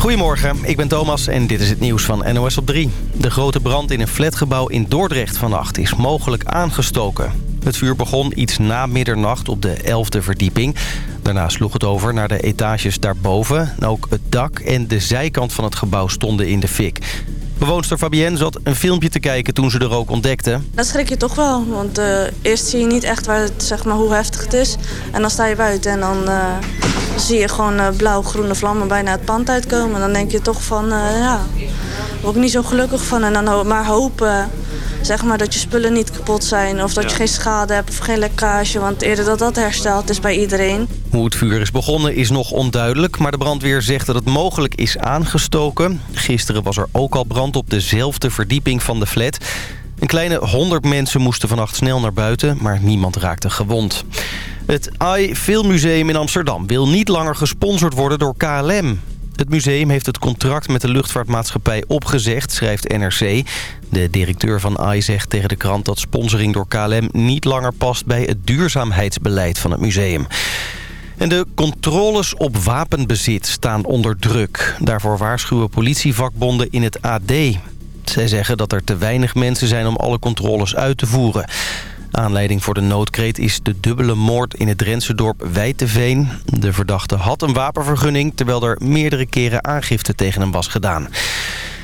Goedemorgen, ik ben Thomas en dit is het nieuws van NOS op 3. De grote brand in een flatgebouw in Dordrecht vannacht is mogelijk aangestoken. Het vuur begon iets na middernacht op de 11e verdieping. Daarna sloeg het over naar de etages daarboven. Ook het dak en de zijkant van het gebouw stonden in de fik. Bewoonster Fabienne zat een filmpje te kijken toen ze de rook ontdekte. Dat schrik je toch wel, want uh, eerst zie je niet echt waar het, zeg maar, hoe heftig het is. En dan sta je buiten en dan uh, zie je gewoon uh, blauw-groene vlammen bijna het pand uitkomen. En dan denk je toch van, ja, daar word ik niet zo gelukkig van. En dan maar hopen zeg maar, dat je spullen niet kapot zijn... of dat je geen schade hebt of geen lekkage. Want eerder dat dat hersteld is bij iedereen. Hoe het vuur is begonnen is nog onduidelijk... maar de brandweer zegt dat het mogelijk is aangestoken. Gisteren was er ook al brand op dezelfde verdieping van de flat... Een kleine 100 mensen moesten vannacht snel naar buiten, maar niemand raakte gewond. Het AI Filmmuseum in Amsterdam wil niet langer gesponsord worden door KLM. Het museum heeft het contract met de luchtvaartmaatschappij opgezegd, schrijft NRC. De directeur van AI zegt tegen de krant dat sponsoring door KLM niet langer past bij het duurzaamheidsbeleid van het museum. En de controles op wapenbezit staan onder druk. Daarvoor waarschuwen politievakbonden in het AD. Zij zeggen dat er te weinig mensen zijn om alle controles uit te voeren. Aanleiding voor de noodkreet is de dubbele moord in het Drentse dorp Wijteveen. De verdachte had een wapenvergunning... terwijl er meerdere keren aangifte tegen hem was gedaan.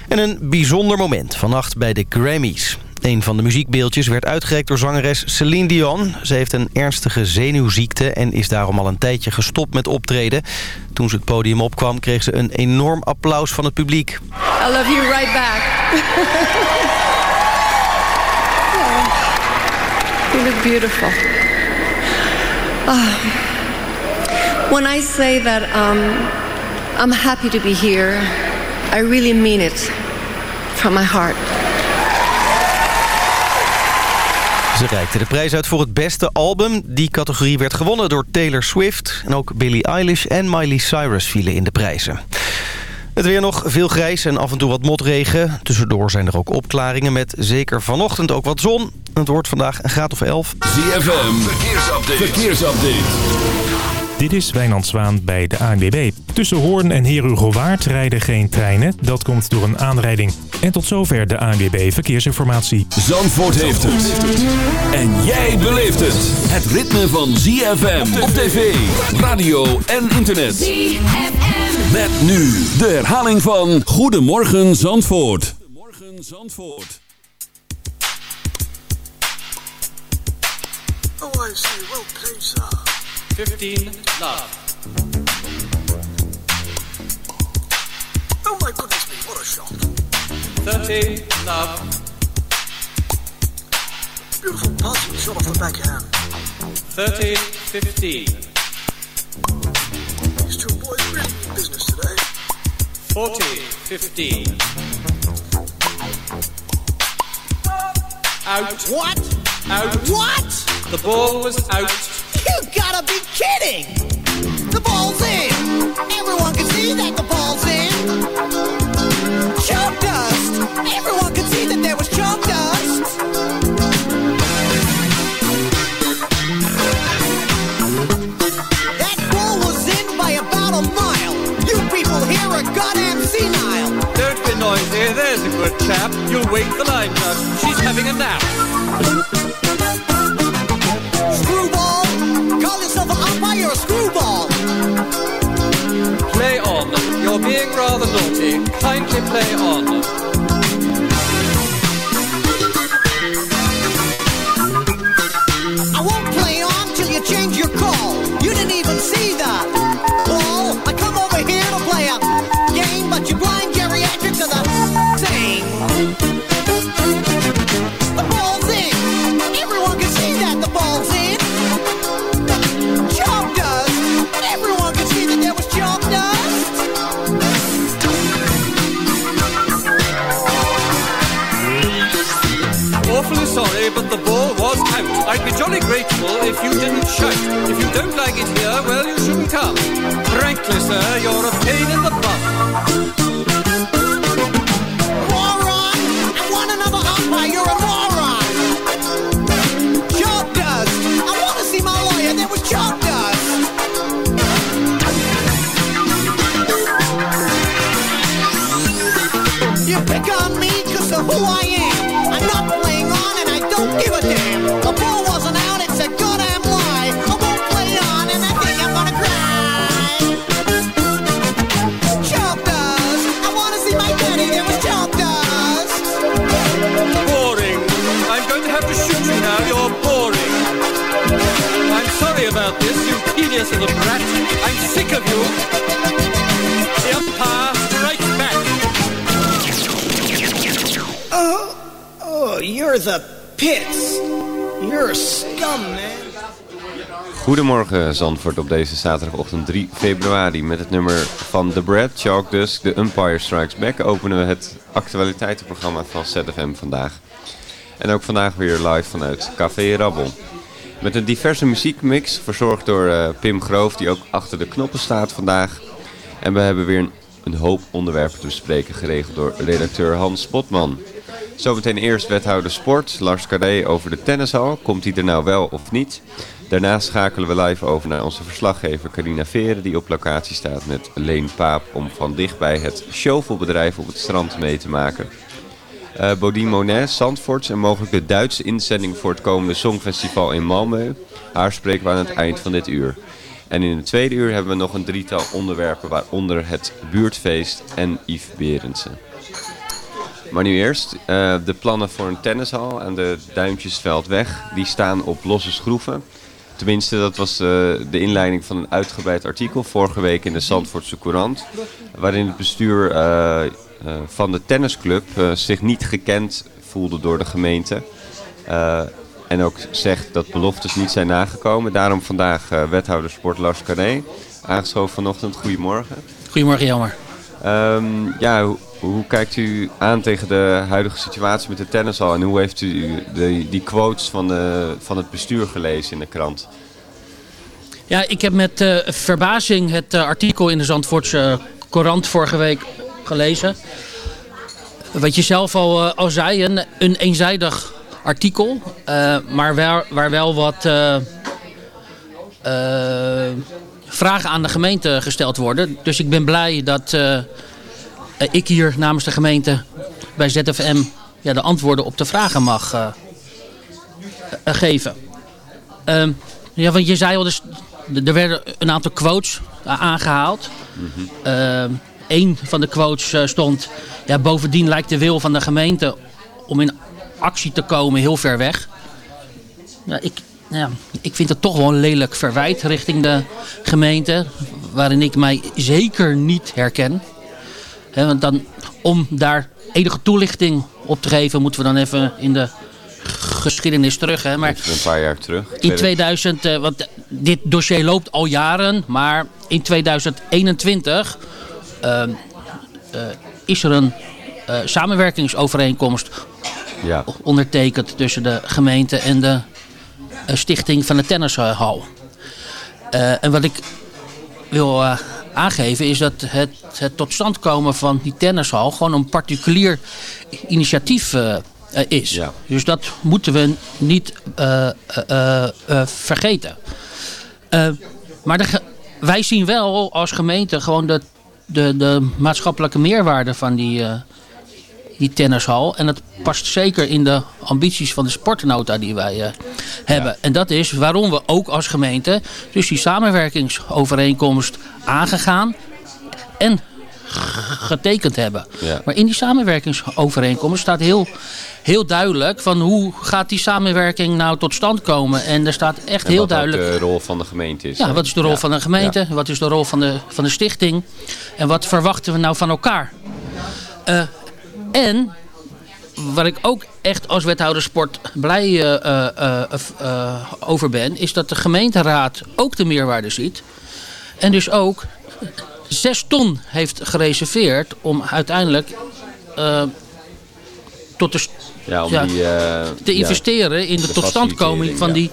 En een bijzonder moment vannacht bij de Grammys. Een van de muziekbeeldjes werd uitgereikt door zangeres Celine Dion. Ze heeft een ernstige zenuwziekte en is daarom al een tijdje gestopt met optreden. Toen ze het podium opkwam kreeg ze een enorm applaus van het publiek. I love you right back. You look beautiful. Uh, when I say that um, I'm happy to be here, I really mean it from my heart. Ze reikte de prijs uit voor het beste album. Die categorie werd gewonnen door Taylor Swift. En ook Billie Eilish en Miley Cyrus vielen in de prijzen. Het weer nog veel grijs en af en toe wat motregen. Tussendoor zijn er ook opklaringen met zeker vanochtend ook wat zon. Het wordt vandaag een graad of 11. ZFM, verkeersupdate. verkeersupdate. Dit is Wijnand Zwaan bij de ANWB. Tussen Hoorn en Herugowaard rijden geen treinen. Dat komt door een aanrijding. En tot zover de ANWB Verkeersinformatie. Zandvoort heeft het. En jij beleeft het. Het ritme van ZFM op tv, radio en internet. ZFM. Met nu de herhaling van Goedemorgen Zandvoort. Goedemorgen Zandvoort. Oh, I see. Well played, sir. 15 love. Oh my goodness me, what a shot. 13 love. Beautiful passing shot off the backhand. 13 15. These two boys really mean business today. 14 15. Out. What? Out. What? The ball was out you gotta be kidding! The ball's in! Everyone can see that the ball's in! Chalk dust! Everyone can see that there was chalk dust! That ball was in by about a mile! You people here are goddamn senile! Don't be noisy, there's a good chap. You'll wake the line dust. She's having a nap. Being rather naughty. Kindly play on. I'd be jolly grateful if you didn't shout. If you don't like it here, well, you shouldn't come. Frankly, sir, you're a pain in the butt. Little brat. I'm sick of you. The umpire strikes back. Oh, you're the pits. You're a scum, man. Goedemorgen Zandvoort op deze zaterdagochtend 3 februari. Met het nummer van The Brad, Chalk Dusk, The Umpire Strikes Back openen we het actualiteitenprogramma van ZFM vandaag. En ook vandaag weer live vanuit Café Rabbel. Met een diverse muziekmix, verzorgd door eh, Pim Groof die ook achter de knoppen staat vandaag. En we hebben weer een, hoop onderwerpen te bespreken, geregeld door redacteur Hans Spotman. Zometeen eerst wethouder sport, Lars Carré over de tennishal. Komt hij er nou wel of niet? Daarna schakelen we live over naar onze verslaggever Carina Veren... die op locatie staat met Leen Paap om van dichtbij het shovelbedrijf op het strand mee te maken. Eh Bodine Monet, Zandvoorts en mogelijk de Duitse inzending voor het komende Songfestival in Malmö. Haar spreken we aan het eind van dit uur. En in het tweede uur hebben we nog een drietal onderwerpen... waaronder het buurtfeest en Yves Berendsen. Maar nu eerst, eh, de plannen voor een tennishal aan de Duintjesveldweg, die staan op losse schroeven. Tenminste, dat was eh, de inleiding van een uitgebreid artikel vorige week in de Zandvoortse Courant. Waarin het bestuur van de tennisclub eh, zich niet gekend voelde door de gemeente. Eh, en ook zegt dat beloftes niet zijn nagekomen. Daarom vandaag eh, wethouder sport Lars Carré. Aangeschoven vanochtend. Goedemorgen. Goedemorgen, Jelmer. Ehm, ja, hoe, hoe kijkt u aan tegen de huidige situatie met de tennishal? En hoe heeft u de, die quotes van, de, van het bestuur gelezen in de krant? Ja, ik heb met eh, verbazing het eh, artikel in de Zandvoortse Courant vorige week gelezen. Wat je zelf al, eh, al zei, een, een eenzijdig artikel. eh, maar wel, waar wel wat eh, vragen aan de gemeente gesteld worden. Dus ik ben blij dat ik hier namens de gemeente bij ZFM ja, de antwoorden op de vragen mag geven. Ehm, ja, want je zei al, dus, er werden een aantal quotes aangehaald. Ehm, Eén van de quotes eh, stond... Ja, bovendien lijkt de wil van de gemeente om in actie te komen heel ver weg. Ja, ik, ja, ik vind het toch wel een lelijk verwijt richting de gemeente. Waarin ik mij zeker niet herken. Want dan, om daar enige toelichting op te geven... moeten we dan even in de geschiedenis terug. Hè. Maar een paar jaar terug. in 2000, eh, want dit dossier loopt al jaren, maar in 2021 ehm, eh, is er een eh, samenwerkingsovereenkomst Ja, ondertekend tussen de gemeente en de eh, stichting van de tennishal. Eh, en wat ik wil eh, aangeven is dat het, het tot stand komen van die tennishal gewoon een particulier initiatief eh, eh, is. Ja. Dus dat moeten we niet eh, eh, eh, eh, vergeten. Eh, maar de wij zien wel als gemeente gewoon de, de, de maatschappelijke meerwaarde van die, eh, die tennishal. En dat past zeker in de ambities van de sportnota die wij eh, hebben. En dat is waarom we ook als gemeente dus die samenwerkingsovereenkomst aangegaan en getekend hebben. Ja. Maar in die samenwerkingsovereenkomst staat heel, heel duidelijk van hoe gaat die samenwerking nou tot stand komen. En er staat echt en heel wat duidelijk... de rol van de gemeente is. Ja, hè? wat is de rol Ja. van de gemeente? Wat is de rol van de, van de stichting? En wat verwachten we nou van elkaar? Eh, en waar ik ook echt als wethouder sport blij eh, eh, over ben... is dat de gemeenteraad ook de meerwaarde ziet. En dus ook zes ton heeft gereserveerd om uiteindelijk... eh, tot de, Ja, om ja, die... eh, te investeren in de, de totstandkoming van die,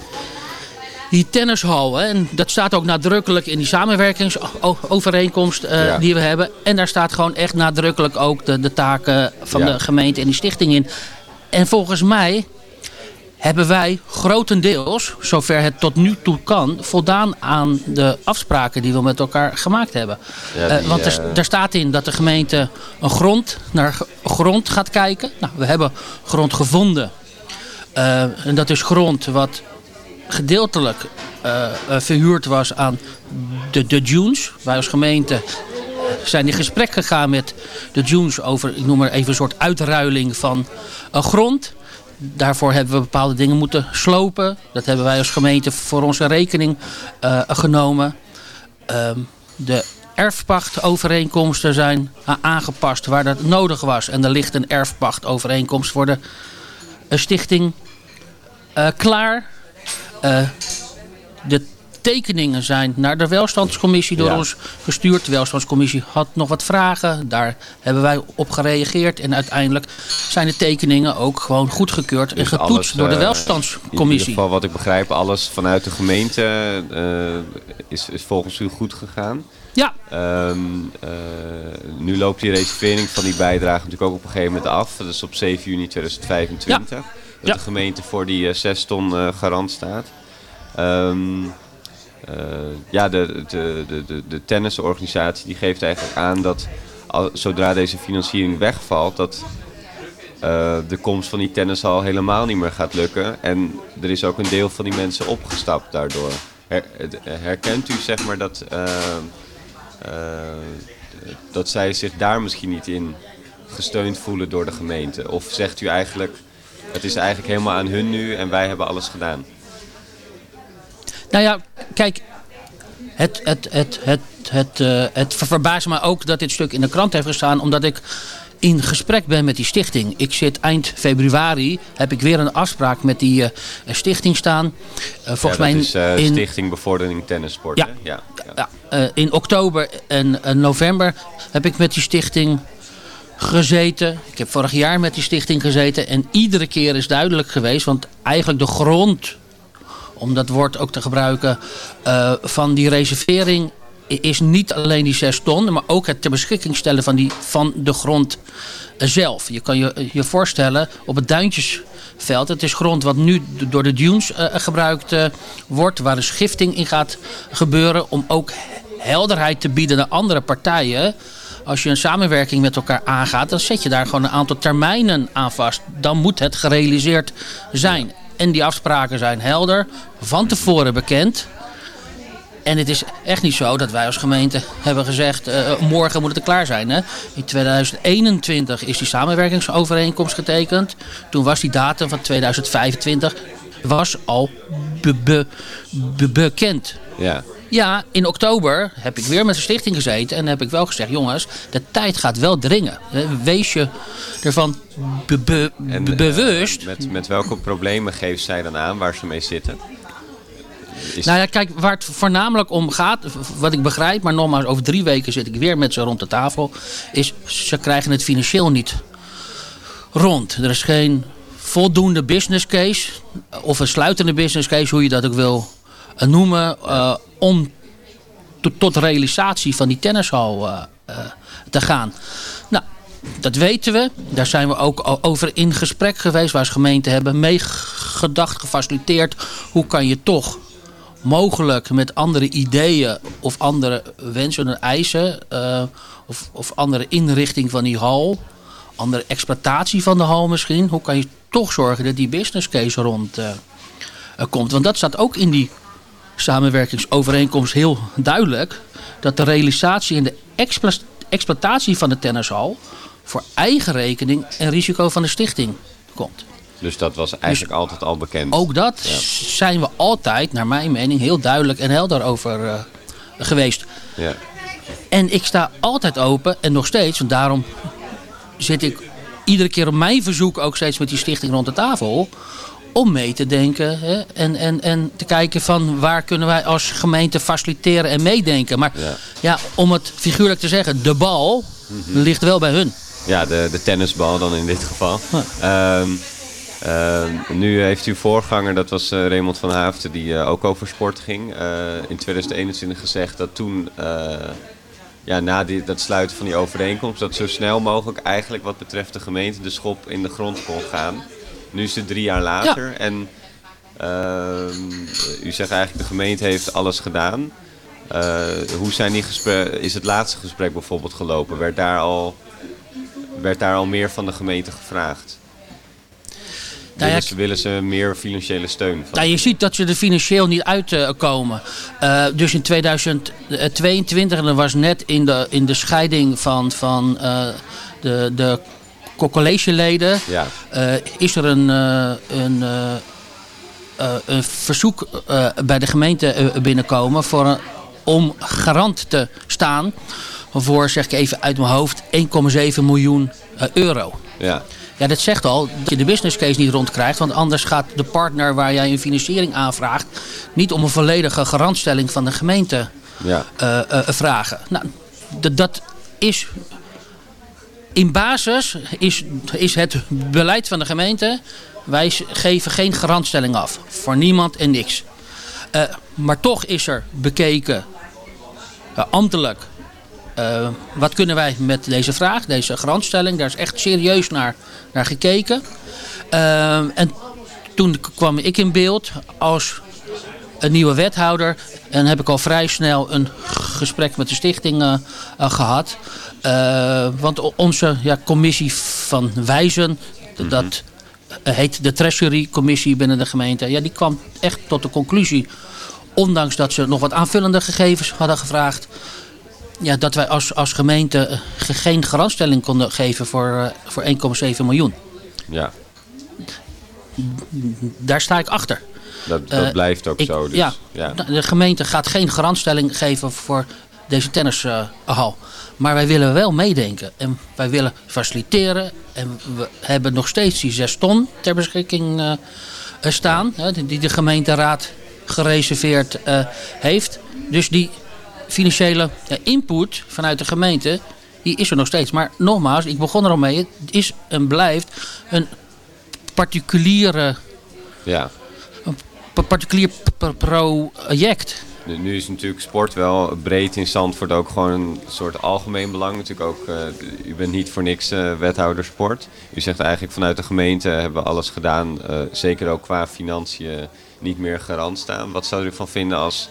die tennishal. Hè. En dat staat ook nadrukkelijk in die samenwerkingsovereenkomst eh, Ja. die we hebben. En daar staat gewoon echt nadrukkelijk ook de, de taken van Ja. de gemeente en die stichting in. En volgens mij hebben wij grotendeels, zover het tot nu toe kan, voldaan aan de afspraken die we met elkaar gemaakt hebben. Ja, Eh, want er, eh, daar staat in dat de gemeente een grond, naar grond gaat kijken. Nou, we hebben grond gevonden. Eh, en dat is grond wat gedeeltelijk verhuurd was aan de, de Dunes. Wij als gemeente zijn in gesprek gegaan met de Dunes over, ik noem maar even een soort uitruiling van grond. Daarvoor hebben we bepaalde dingen moeten slopen. Dat hebben wij als gemeente voor onze rekening eh, genomen. Ehm, de erfpachtovereenkomsten zijn aangepast waar dat nodig was. En er ligt een erfpachtovereenkomst voor de eh, stichting eh, klaar. Eh, de tekeningen zijn naar de welstandscommissie door Ja. ons gestuurd. De welstandscommissie had nog wat vragen. Daar hebben wij op gereageerd. En uiteindelijk zijn de tekeningen ook gewoon goedgekeurd en Dus getoetst alles, door de eh, In welstandscommissie. ieder geval wat ik begrijp, alles vanuit de gemeente eh, is, is volgens u goed gegaan. Ja, Ehm, eh, nu loopt die reservering van die bijdrage natuurlijk ook op een gegeven moment af. Dat is op 7 juni 2025. Dat Ja. de gemeente voor die eh, 6 ton garant staat. Eh, ja, de, de, de, de, tennisorganisatie die geeft eigenlijk aan dat zodra deze financiering wegvalt, dat eh, de komst van die tennishal helemaal niet meer gaat lukken. En er is ook een deel van die mensen opgestapt daardoor. Herkent u zeg maar dat, eh, eh, dat zij zich daar misschien niet in gesteund voelen door de gemeente? Of zegt u eigenlijk, het is eigenlijk helemaal aan hun nu en wij hebben alles gedaan? Nou ja, kijk, het, het, het, het, het, eh, het ver- verbaast me ook dat dit stuk in de krant heeft gestaan, omdat ik in gesprek ben met die stichting. Ik zit eind februari, heb ik weer een afspraak met die eh, stichting staan. Eh, volgens ja, mij is in, Stichting Bevordering Tennissport. Ja. Ja, ja. ja, in oktober en november heb ik met die stichting gezeten. Ik heb vorig jaar met die stichting gezeten. En iedere keer is duidelijk geweest, want eigenlijk de grond, om dat woord ook te gebruiken, eh, van die reservering is niet alleen die 6 ton, maar ook het ter beschikking stellen van, die, van de grond zelf. Je kan je, je voorstellen op het Duintjesveld, het is grond wat nu door de dunes eh, gebruikt eh, wordt, waar een schifting in gaat gebeuren om ook helderheid te bieden naar andere partijen. Als je een samenwerking met elkaar aangaat, dan zet je daar gewoon een aantal termijnen aan vast. Dan moet het gerealiseerd zijn. En die afspraken zijn helder, van tevoren bekend. En het is echt niet zo dat wij als gemeente hebben gezegd... eh, morgen moet het er klaar zijn. Hè? In 2021 is die samenwerkingsovereenkomst getekend. Toen was die datum van 2025 was al be- be- be- bekend. ja. Ja, in oktober heb ik weer met de stichting gezeten en heb ik wel gezegd... jongens, de tijd gaat wel dringen. Eh, Wees je ervan be- be- En, be- eh, bewust... met, met welke problemen geeft zij dan aan waar ze mee zitten? Is, Nou ja, kijk, waar het voornamelijk om gaat, wat ik begrijp, maar nogmaals, over drie weken zit ik weer met ze rond de tafel, is ze krijgen het financieel niet rond. Er is geen voldoende business case, of een sluitende business case, hoe je dat ook wil noemen, eh, om to- tot realisatie van die tennishal eh, eh, te gaan. Nou, dat weten we. Daar zijn we ook over in gesprek geweest. Wij als gemeente hebben meegedacht, gefaciliteerd. Hoe kan je toch mogelijk met andere ideeën of andere wensen en eisen... eh, of, of andere inrichting van die hal... andere exploitatie van de hal misschien... hoe kan je toch zorgen dat die business case rond eh, eh, komt. Want dat staat ook in die samenwerkingsovereenkomst heel duidelijk... dat de realisatie en de exploitatie van de tennishal... voor eigen rekening en risico van de stichting komt. dus dat was eigenlijk altijd al bekend. Ook dat zijn we altijd, naar mijn mening, heel duidelijk en helder over eh, geweest. Ja. En ik sta altijd open en nog steeds, want daarom zit ik iedere keer op mijn verzoek ook steeds met die stichting rond de tafel. Om mee te denken hè, en, en, en te kijken van waar kunnen wij als gemeente faciliteren en meedenken. Maar ja. Ja. om het figuurlijk te zeggen, de bal ligt wel bij hun. Ja, de, de tennisbal dan in dit geval. Ehm, ehm, nu heeft uw voorganger, dat was eh, Raymond van Haafden, die eh, ook over sport ging, eh, in 2021 gezegd dat toen, ja, na die, dat sluiten van die overeenkomst, dat zo snel mogelijk eigenlijk wat betreft de gemeente de schop in de grond kon gaan. Nu is het drie jaar later. En ehm, u zegt eigenlijk de gemeente heeft alles gedaan. Eh, hoe zijn die gesprekken, is het laatste gesprek bijvoorbeeld gelopen? Werd daar al, werd daar al meer van de gemeente gevraagd? Nou ja, willen, ze, willen ze meer financiële steun? Van? Nou, je ziet dat ze er financieel niet uitkomen. Uh, dus in 2022, en dat was net in de, in de scheiding van, van uh, de, de collegeleden, Ja. uh, is er een, uh, een, uh, een verzoek bij de gemeente binnenkomen voor een, om garant te staan voor, zeg ik even uit mijn hoofd, 1,7 miljoen euro. Ja. Ja, dat zegt al dat je de business case niet rondkrijgt. Want anders gaat de partner waar jij een financiering aanvraagt... niet om een volledige garantstelling van de gemeente ja. uh, uh, vragen. Nou, dat is... In basis is, is het beleid van de gemeente... wij geven geen garantstelling af. Voor niemand en niks. Uh, maar toch is er bekeken... ambtelijk uh, wat kunnen wij met deze vraag, deze garantstelling? Daar is echt serieus naar, naar gekeken. En toen kwam ik in beeld als een nieuwe wethouder. En heb ik al vrij snel een gesprek met de stichting gehad. Want onze ja, commissie van wijzen, mm -hmm. dat heet de Treasury Commissie binnen de gemeente. Ja, die kwam echt tot de conclusie, ondanks dat ze nog wat aanvullende gegevens hadden gevraagd ja, dat wij als, als gemeente uh, geen garantstelling konden geven voor, voor 1,7 miljoen. Ja. Daar sta ik achter. Dat, dat uh, blijft ook ik, zo. Dus, ja, ja, de gemeente gaat geen garantstelling geven voor deze tennishal. Maar wij willen wel meedenken. En wij willen faciliteren. En we hebben nog steeds die 6 ton ter beschikking staan. die de gemeenteraad gereserveerd heeft. Dus die financiële ja, input vanuit de gemeente, die is er nog steeds. Maar nogmaals, ik begon er al mee, het is en blijft een particuliere, ja. een particulier project. Nu is natuurlijk sport wel breed in Zandvoort ook gewoon een soort algemeen belang. Natuurlijk ook, uh, u bent niet voor niks uh, wethouder sport. U zegt eigenlijk vanuit de gemeente hebben we alles gedaan, uh, zeker ook qua financiën, niet meer garant staan. Wat zou u ervan vinden als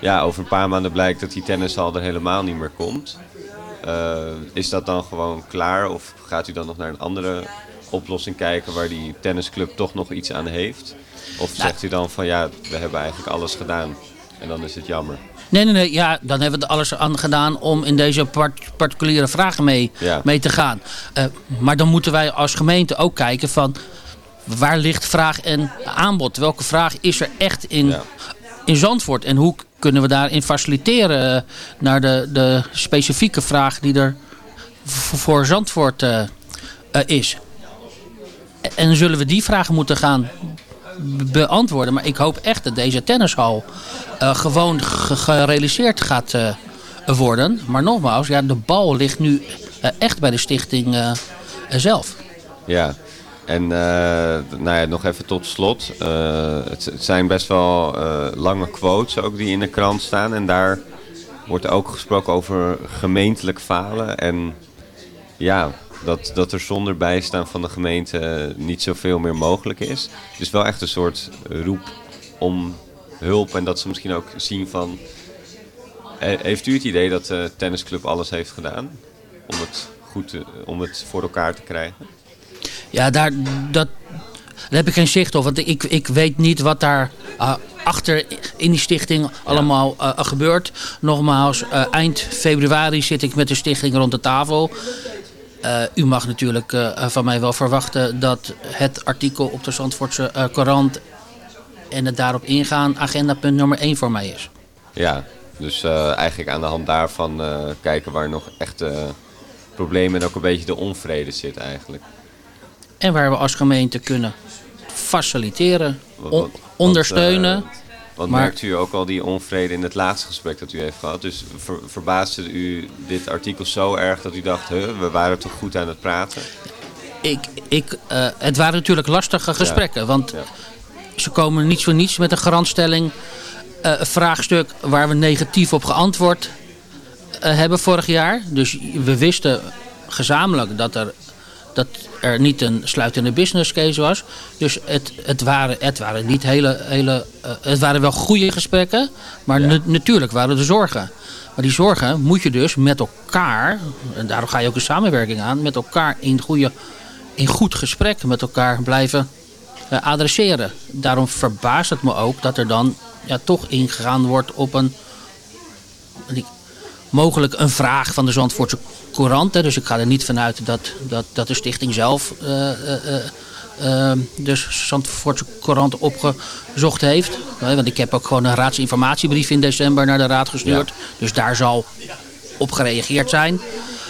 ja, over een paar maanden blijkt dat die tennishal er helemaal niet meer komt. Is dat dan gewoon klaar of gaat u dan nog naar een andere oplossing kijken waar die tennisclub toch nog iets aan heeft? Of zegt u dan van ja, we hebben eigenlijk alles gedaan en dan is het jammer? Nee, nee, nee. Ja, dan hebben we er alles aan gedaan om in deze part particuliere vragen mee, ja. mee te gaan. Uh, maar dan moeten wij als gemeente ook kijken van waar ligt vraag en aanbod? Welke vraag is er echt in, ja. in Zandvoort? En hoe kunnen we daarin faciliteren naar de, de specifieke vraag die er voor Zandvoort uh, uh, is. En zullen we die vragen moeten gaan beantwoorden. Maar ik hoop echt dat deze tennishal uh, gewoon gerealiseerd gaat worden. Maar nogmaals, ja, de bal ligt nu echt bij de stichting zelf. Ja, en nou ja, nog even tot slot. Het, zijn best wel lange quotes ook die in de krant staan. En daar wordt ook gesproken over gemeentelijk falen. En ja, dat, dat er zonder bijstaan van de gemeente niet zoveel meer mogelijk is. Dus wel echt een soort roep om hulp. En dat ze misschien ook zien van... Heeft u het idee dat de tennisclub alles heeft gedaan? Om het, goed te, om het voor elkaar te krijgen? Ja, daar, dat, daar heb ik geen zicht op. Want ik, ik weet niet wat daar uh, achter in die stichting allemaal uh, gebeurt. Nogmaals, uh, eind februari zit ik met de stichting rond de tafel. U mag natuurlijk van mij wel verwachten dat het artikel op de Zandvoortse Courant en het daarop ingaan agendapunt nummer 1 voor mij is. Ja, dus eigenlijk aan de hand daarvan kijken waar nog echt problemen en ook een beetje de onvrede zit eigenlijk. En waar we als gemeente kunnen faciliteren, on ondersteunen. Uh, want maar... merkt u ook al die onvrede in het laatste gesprek dat u heeft gehad? Dus ver, verbaasde u dit artikel zo erg dat u dacht, huh, we waren toch goed aan het praten? Ik, ik, uh, het waren natuurlijk lastige gesprekken, ja. want ja. ze komen niet voor niets met een garantstelling. Uh, een vraagstuk waar we negatief op geantwoord hebben vorig jaar. Dus we wisten gezamenlijk dat er dat er niet een sluitende business case was. Dus het, het, waren, het waren niet hele, hele eh, het waren wel goede gesprekken, maar na- natuurlijk waren er zorgen. Maar die zorgen moet je dus met elkaar, en daarom ga je ook een samenwerking aan, met elkaar in, goede, in goed gesprek met elkaar blijven eh, adresseren. Daarom verbaast het me ook dat er dan ja, toch ingegaan wordt op een mogelijk een vraag van de Zandvoortse Courant. Hè. Dus ik ga er niet vanuit dat, dat, dat de stichting zelf eh, eh, eh, eh, dus Zandvoortse Courant opgezocht heeft. Want ik heb ook gewoon een raadsinformatiebrief in december naar de raad gestuurd. Dus daar zal op gereageerd zijn.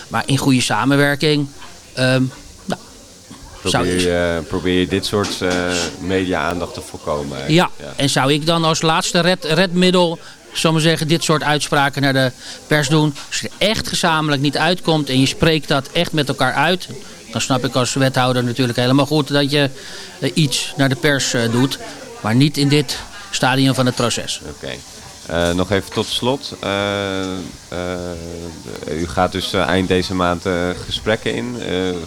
Maar in goede samenwerking. ehm, nou, zou Probeer ik- je, probeer je dit soort eh, media-aandacht te voorkomen? Ja, eigenlijk. en zou ik dan als laatste red, redmiddel, zal maar zeggen, dit soort uitspraken naar de pers doen? Als je er echt gezamenlijk niet uitkomt en je spreekt dat echt met elkaar uit, dan snap ik als wethouder natuurlijk helemaal goed dat je eh, iets naar de pers eh, doet. Maar niet in dit stadium van het proces. Oké. Eh, nog even tot slot. U gaat dus eind deze maand gesprekken in.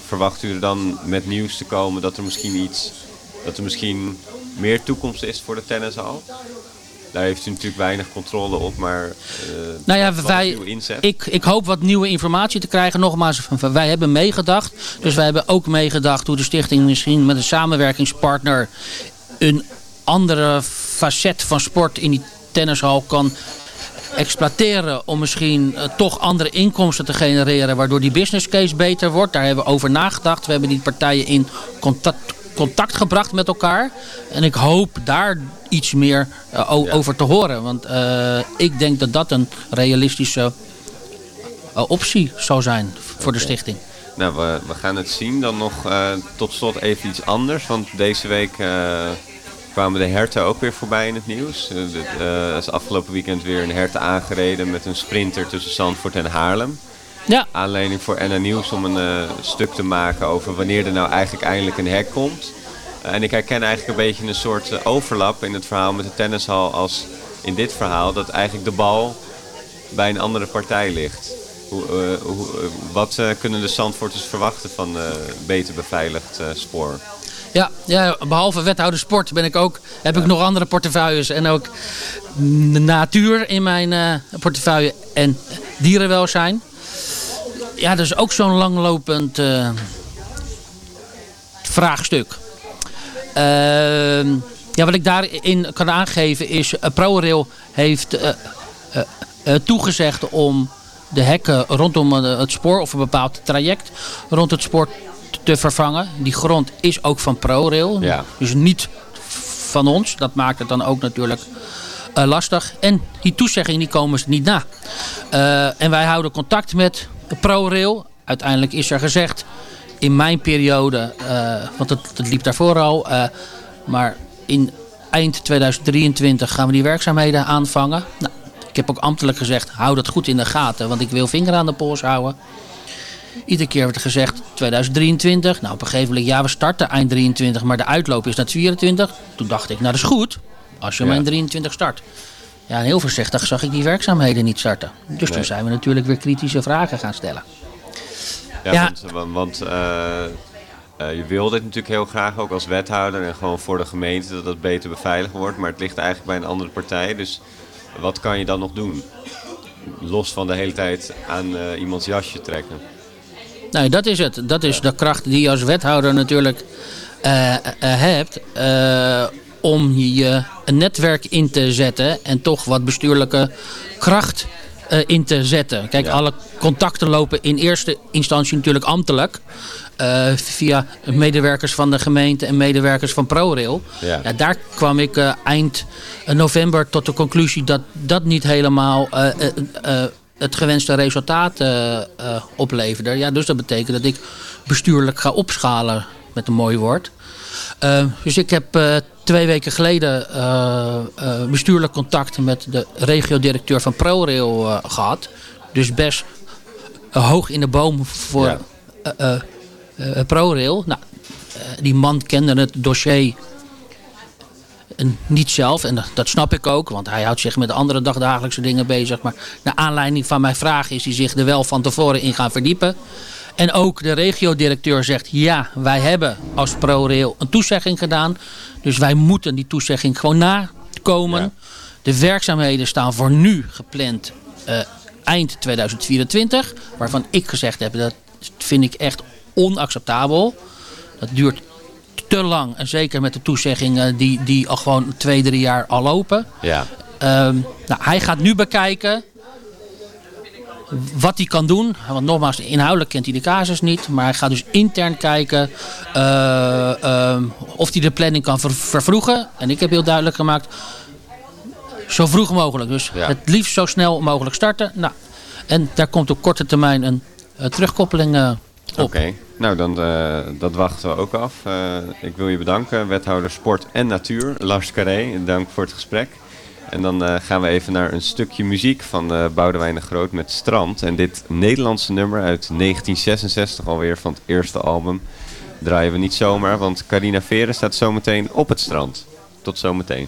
Verwacht u er dan met nieuws te komen dat er misschien iets, dat er misschien meer toekomst is voor de tennishal? Daar heeft u natuurlijk weinig controle op, maar eh, Nou ja, wij, ik, ik hoop wat nieuwe informatie te krijgen. Nogmaals, wij hebben meegedacht. Dus wij hebben ook meegedacht hoe de stichting misschien met een samenwerkingspartner een andere facet van sport in die tennishal kan exploiteren om misschien eh, toch andere inkomsten te genereren waardoor die business case beter wordt. Daar hebben we over nagedacht. We hebben die partijen in contact, contact gebracht met elkaar. En ik hoop daar iets meer eh, over te horen. Want eh, ik denk dat dat een realistische eh, optie zou zijn voor de stichting. Nou, we, we gaan het zien. Dan nog tot slot even iets anders. Want deze week kwamen de herten ook weer voorbij in het nieuws. Eh, is afgelopen weekend weer een hert aangereden met een sprinter tussen Zandvoort en Haarlem. Ja. Aanleiding voor NA Nieuws om een eh, stuk te maken over wanneer er nou eigenlijk eindelijk een hek komt. Eh, en ik herken eigenlijk een beetje een soort eh, overlap in het verhaal met de tennishal als in dit verhaal. Dat eigenlijk de bal bij een andere partij ligt. Hoe, hoe, wat kunnen de Zandvoorters verwachten van beter beveiligd spoor? Ja, ja, behalve wethouder sport ben ik ook, heb ik nog andere portefeuilles. En ook natuur in mijn portefeuille en dierenwelzijn. Ja, dat is ook zo'n langlopend eh, vraagstuk. Ehm, ja, wat ik daarin kan aangeven is... Uh, ProRail heeft eh, eh, eh, toegezegd om de hekken rondom eh, het spoor... of een bepaald traject rond het spoor te vervangen. Die grond is ook van ProRail. Ja. Dus niet van ons. Dat maakt het dan ook natuurlijk eh, lastig. En die toezegging die komen ze niet na. Eh, en wij houden contact met ProRail. Uiteindelijk is er gezegd in mijn periode, eh, want het, het liep daarvoor al, eh, maar in eind 2023 gaan we die werkzaamheden aanvangen. Nou, ik heb ook ambtelijk gezegd, hou dat goed in de gaten, want ik wil vinger aan de pols houden. Iedere keer werd er gezegd 2023. Nou, op een gegeven moment, ja, we starten eind 23, maar de uitloop is naar 24. Toen dacht ik, nou dat is goed, als je Ja. mijn 23 start. Ja, en heel voorzichtig zag ik die werkzaamheden niet starten. Dus toen zijn we natuurlijk weer kritische vragen gaan stellen. Ja, Ja. want, eh, eh, je wil dit natuurlijk heel graag ook als wethouder en gewoon voor de gemeente dat het beter beveiligd wordt. Maar het ligt eigenlijk bij een andere partij. Dus wat kan je dan nog doen? Los van de hele tijd aan eh, iemands jasje trekken. Nee, dat is het. Dat is de kracht die je als wethouder natuurlijk eh, eh, hebt. Eh, om je een netwerk in te zetten en toch wat bestuurlijke kracht eh, in te zetten. Kijk, Ja. alle contacten lopen in eerste instantie natuurlijk ambtelijk. eh, via medewerkers van de gemeente en medewerkers van ProRail. Ja. Ja, daar kwam ik eh, eind eh, november tot de conclusie dat dat niet helemaal eh, eh, eh, het gewenste resultaat eh, eh, opleverde. Ja, dus dat betekent dat ik bestuurlijk ga opschalen, met een mooi woord. Eh, dus ik heb eh, twee weken geleden eh, eh, bestuurlijk contact met de regiodirecteur van ProRail eh, gehad. Dus best hoog in de boom voor Ja. ProRail. Nou, die man kende het dossier niet zelf. En dat, dat snap ik ook, want hij houdt zich met andere dagdagelijkse dingen bezig. Maar naar aanleiding van mijn vraag is hij zich er wel van tevoren in gaan verdiepen. En ook de regiodirecteur zegt, ja, wij hebben als ProRail een toezegging gedaan. Dus wij moeten die toezegging gewoon nakomen. De werkzaamheden staan voor nu gepland eh, eind 2024. Waarvan ik gezegd heb, dat vind ik echt onacceptabel. Dat duurt te lang. En zeker met de toezeggingen die, die al gewoon twee, drie jaar al lopen. Ja. Ehm, nou, hij gaat nu bekijken wat hij kan doen. Want nogmaals, inhoudelijk kent hij de casus niet. Maar hij gaat dus intern kijken eh, ehm, of hij de planning kan ver- vervroegen. En ik heb heel duidelijk gemaakt, zo vroeg mogelijk. Dus Ja. het liefst zo snel mogelijk starten. Nou, en daar komt op korte termijn een eh, terugkoppeling eh, op. Oké, nou dan eh, dat wachten we ook af. Eh, ik wil je bedanken, wethouder Sport en Natuur, Lars Carré. Dank voor het gesprek. En dan eh, gaan we even naar een stukje muziek van uh, Boudewijn de Groot met Strand. En dit Nederlandse nummer uit 1966 alweer van het eerste album draaien we niet zomaar, want Carina Veren staat zometeen op het strand. Tot zometeen.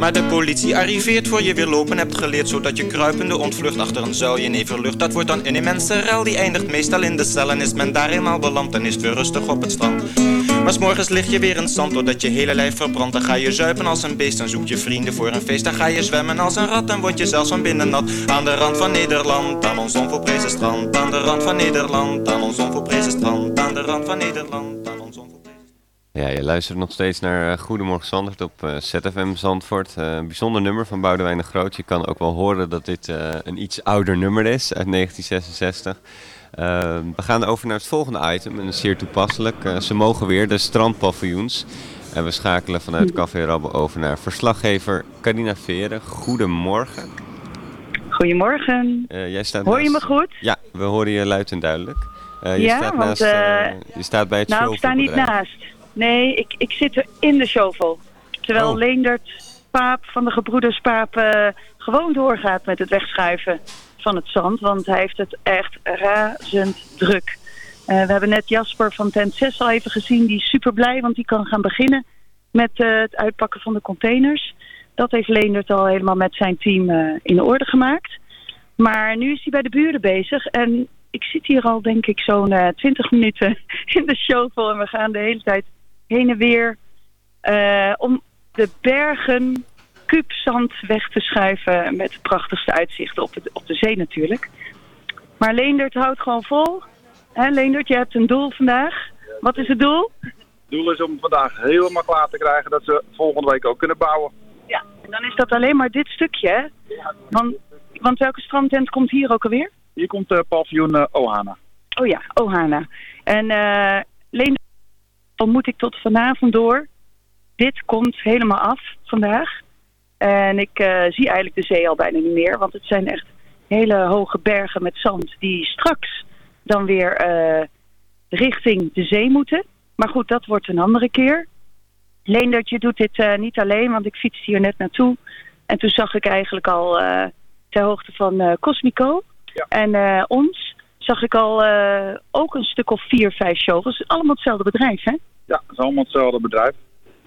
Maar de politie arriveert voor je weer lopen hebt geleerd Zodat je kruipende ontvlucht achter een zuilje neverlucht Dat wordt dan een immense rel, die eindigt meestal in de cel En is men daar eenmaal beland, dan is weer rustig op het strand. Maar s'morgens lig je weer in zand, doordat je hele lijf verbrandt. Dan ga je zuipen als een beest, dan zoek je vrienden voor een feest. Dan ga je zwemmen als een rat, dan word je zelfs van binnen nat. Aan de rand van Nederland, aan ons onvolprezen strand. Aan de rand van Nederland, aan ons onvolprezen strand. Aan de rand van Nederland, Ja, je luistert nog steeds naar uh, Goedemorgen Zandvoort op uh, ZFM Zandvoort. Uh, een bijzonder nummer van Boudewijn de Groot. Je kan ook wel horen dat dit een iets ouder nummer is uit 1966. we gaan over naar het volgende item en zeer toepasselijk. ze mogen weer de strandpaviljoens. En we schakelen vanuit Café Rabbe over naar verslaggever Carina Veren. Goedemorgen. Goedemorgen. jij staat Hoor je me goed? Ja, we horen je luid en duidelijk. je, ja, staat want, naast, je staat bij het Nou, ik sta niet naast. Nee, ik, ik zit er in de shovel. Terwijl Oh. Leendert Paap van de gebroeders Paap uh, gewoon doorgaat met het wegschuiven van het zand. Want hij heeft het echt razend druk. Uh, we hebben net Jasper van Tent 6 al even gezien. Die is super blij, want die kan gaan beginnen met uh, het uitpakken van de containers. Dat heeft Leendert al helemaal met zijn team in orde gemaakt. Maar nu is hij bij de buren bezig. En ik zit hier al denk ik zo'n uh, 20 minuten in de shovel. En we gaan de hele tijd heen en weer uh, om de bergen kubzand weg te schuiven. Met de prachtigste uitzichten op, het, op de zee natuurlijk. Maar Leendert houdt gewoon vol. Hè, Leendert, je hebt een doel vandaag. Wat is het doel? Het doel is om vandaag helemaal klaar te krijgen dat ze volgende week ook kunnen bouwen. Ja, en dan is dat alleen maar dit stukje. Hè? Want, want welke strandtent komt hier ook alweer? Hier komt uh, paviljoen uh, Ohana. Oh ja, Ohana. En uh, Leen, al moet ik tot vanavond door. Dit komt helemaal af vandaag. En ik zie eigenlijk de zee al bijna niet meer. Want het zijn echt hele hoge bergen met zand die straks dan weer richting de zee moeten. Maar goed, dat wordt een andere keer. Leendert, je doet dit uh, niet alleen, want ik fietste hier net naartoe. En toen zag ik eigenlijk al uh, ter hoogte van uh, Cosmico ja. en ons... zag ik al ook een stuk of vier, vijf shows. Allemaal hetzelfde bedrijf, hè? Ja, het is allemaal hetzelfde bedrijf.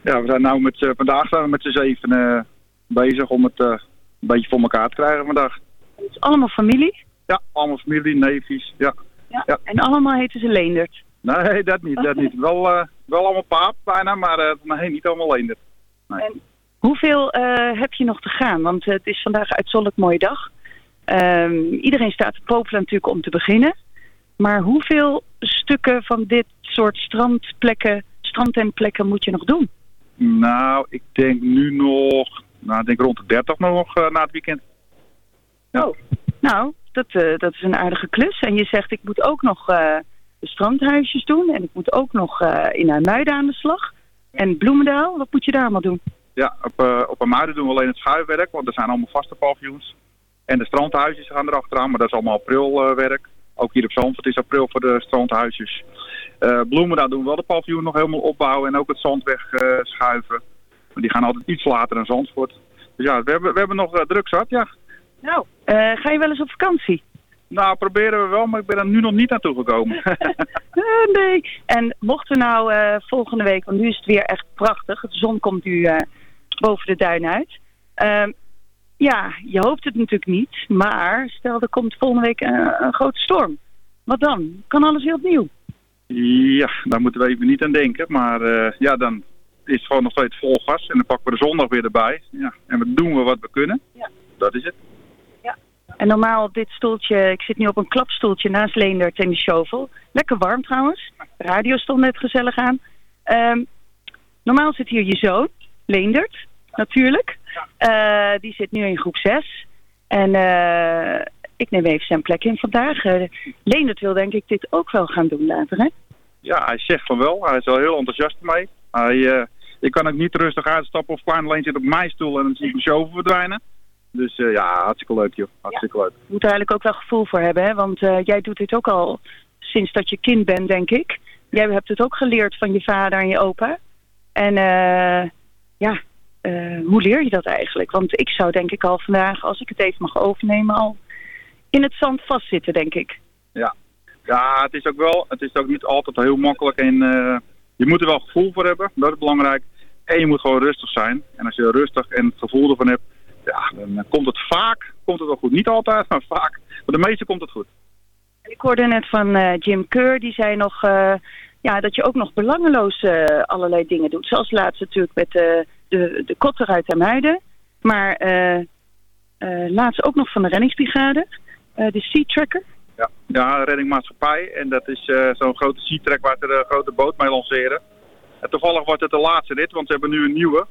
Ja, we zijn nou met, vandaag zijn we met z'n zeven bezig om het een beetje voor elkaar te krijgen vandaag. Het is allemaal familie? Ja, allemaal familie, neefjes, ja. Ja. ja. En allemaal heten ze Leendert? Nee, dat niet. Dat niet. Wel, wel allemaal paap bijna, maar nee, niet allemaal Leendert. Nee. En hoeveel heb je nog te gaan? Want het is vandaag een uitzonderlijk mooie dag. Um, iedereen staat te popelen natuurlijk om te beginnen. Maar hoeveel stukken van dit soort strandplekken, strandtentplekken moet je nog doen? Nou, ik denk nu nog, nou, ik denk rond de 30 nog na het weekend. Ja. Oh, nou, dat, dat is een aardige klus. En je zegt, ik moet ook nog de strandhuisjes doen. En ik moet ook nog in Muiden aan de slag. En Bloemendaal, wat moet je daar allemaal doen? Ja, op, op Muiden doen we alleen het schuifwerk, want er zijn allemaal vaste paviljoens. En de strandhuisjes gaan erachteraan, maar dat is allemaal aprilwerk. Ook hier op Zandvoort is april voor de strandhuisjes. Uh, Bloemendaal doen we wel de paviljoen nog helemaal opbouwen en ook het zand wegschuiven. maar die gaan altijd iets later dan Zandvoort. Dus ja, we hebben, we hebben nog druk zat, ja. Nou, ga je wel eens op vakantie? Nou, proberen we wel, maar ik ben er nu nog niet naartoe gekomen. uh, nee. En mocht er nou uh, volgende week, want nu is het weer echt prachtig. De zon komt nu uh, boven de duin uit. Ja, je hoopt het natuurlijk niet. Maar stel er komt volgende week een grote storm. Wat dan? Kan alles weer opnieuw? Ja, daar moeten we even niet aan denken. Maar ja, dan is het gewoon nog steeds vol gas. En dan pakken we de zondag weer erbij. Ja. En dan doen we wat we kunnen. Ja. Dat is het. En normaal op dit stoeltje, ik zit nu op een klapstoeltje naast Leendert en de shovel. Lekker warm trouwens. De radio stond net gezellig aan. Um, normaal zit hier je zoon, Leendert, natuurlijk. Uh, die zit nu in groep 6. En uh, ik neem even zijn plek in vandaag. Uh, Leendert wil denk ik dit ook wel gaan doen later, hè? Ja, hij zegt van wel. Hij is wel heel enthousiast mee. Hij, ik kan ook niet rustig uitstappen of klein alleen zit op mijn stoel en dan zie ik mijn shovel verdwijnen. Dus ja, hartstikke leuk joh. Hartstikke ja. leuk. Je moet er eigenlijk ook wel gevoel voor hebben, hè? Want jij doet dit ook al sinds dat je kind bent, denk ik. Jij hebt het ook geleerd van je vader en je opa. En uh, ja, hoe leer je dat eigenlijk? Want ik zou denk ik al vandaag, als ik het even mag overnemen, al in het zand vastzitten, denk ik. Ja, ja het is ook wel, het is ook niet altijd heel makkelijk. En je moet er wel gevoel voor hebben, dat is belangrijk. En je moet gewoon rustig zijn. En als je rustig en het gevoel ervan hebt, ja, dan komt het vaak, komt het wel goed. Niet altijd, maar vaak. Maar de meeste komt het goed. Ik hoorde net van uh, Jim Keur, die zei nog ja, dat je ook nog belangeloos allerlei dingen doet. Zoals laatst natuurlijk met de, de, kotter uit Amuiden. Maar laatst ook nog van de reddingsbrigade, de Sea Tracker. Ja, ja reddingmaatschappij. En dat is zo'n grote Sea Track waar ze de grote boot mee lanceren. En toevallig wordt het de laatste rit, want ze hebben nu een nieuwe.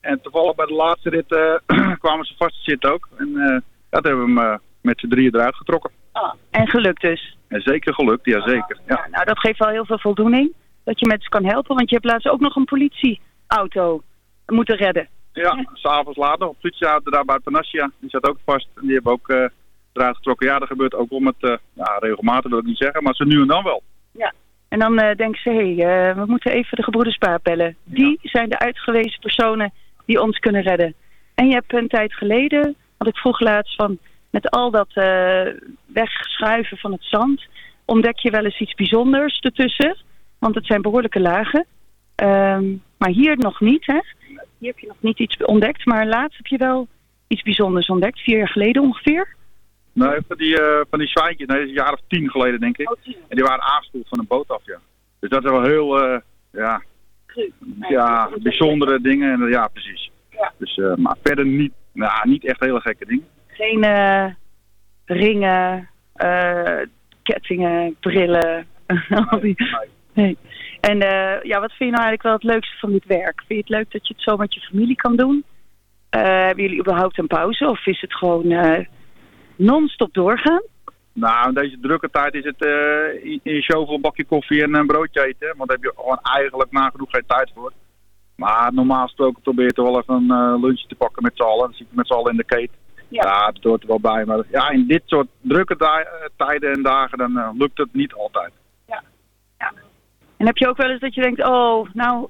En toevallig bij de laatste rit kwamen ze vast te zitten ook. En dat hebben we hem met z'n drieën eruit getrokken. Ah, en gelukt dus? En zeker gelukt, ja zeker. Ja. ja. nou, dat geeft wel heel veel voldoening. Dat je mensen kan helpen, want je hebt laatst ook nog een politieauto moeten redden. Ja, s'avonds laat nog. Een politieauto daar bij Panassia. Die zat ook vast. En die hebben ook eruit getrokken. Ja, dat gebeurt ook wel met, ja, regelmatig wil ik niet zeggen, maar ze nu en dan wel. Ja, en dan denken ze, hé, hey, we moeten even de gebroeders Spaar bellen. Die ja. zijn de uitgewezen personen die ons kunnen redden. En je hebt een tijd geleden, had ik vroeg laatst van, met al dat uh, wegschuiven van het zand, ontdek je wel eens iets bijzonders ertussen. Want het zijn behoorlijke lagen. Um, maar hier nog niet, hè? Hier heb je nog niet iets ontdekt, maar laatst heb je wel iets bijzonders ontdekt, vier jaar geleden ongeveer. Nee, van die, uh, van die zwijntjes, nee, dat is een jaar of tien geleden denk ik. Oh. En die waren aangespoeld van een boot af, ja. Dus dat is wel heel, uh, ja, ja, bijzondere dingen. En, ja, precies. Ja. Dus, uh, maar verder niet, nou, niet echt hele gekke dingen. Geen ringen, kettingen, brillen. al die... nee. En ja, wat vind je nou eigenlijk wel het leukste van dit werk? Vind je het leuk dat je het zo met je familie kan doen? hebben jullie überhaupt een pauze? Of is het gewoon non-stop doorgaan? Nou, in deze drukke tijd is het eh, in je show voor een bakje koffie en een broodje eten. Want daar heb je gewoon eigenlijk nagenoeg geen tijd voor. Maar normaal gesproken probeer je wel even een eh, lunchje te pakken met z'n allen. Dan zit je met z'n allen in de keten. Ja. dat hoort er wel bij. Maar ja, in dit soort drukke eh, tijden en dagen dan eh, lukt het niet altijd. En heb je ook wel eens dat je denkt, oh, nou,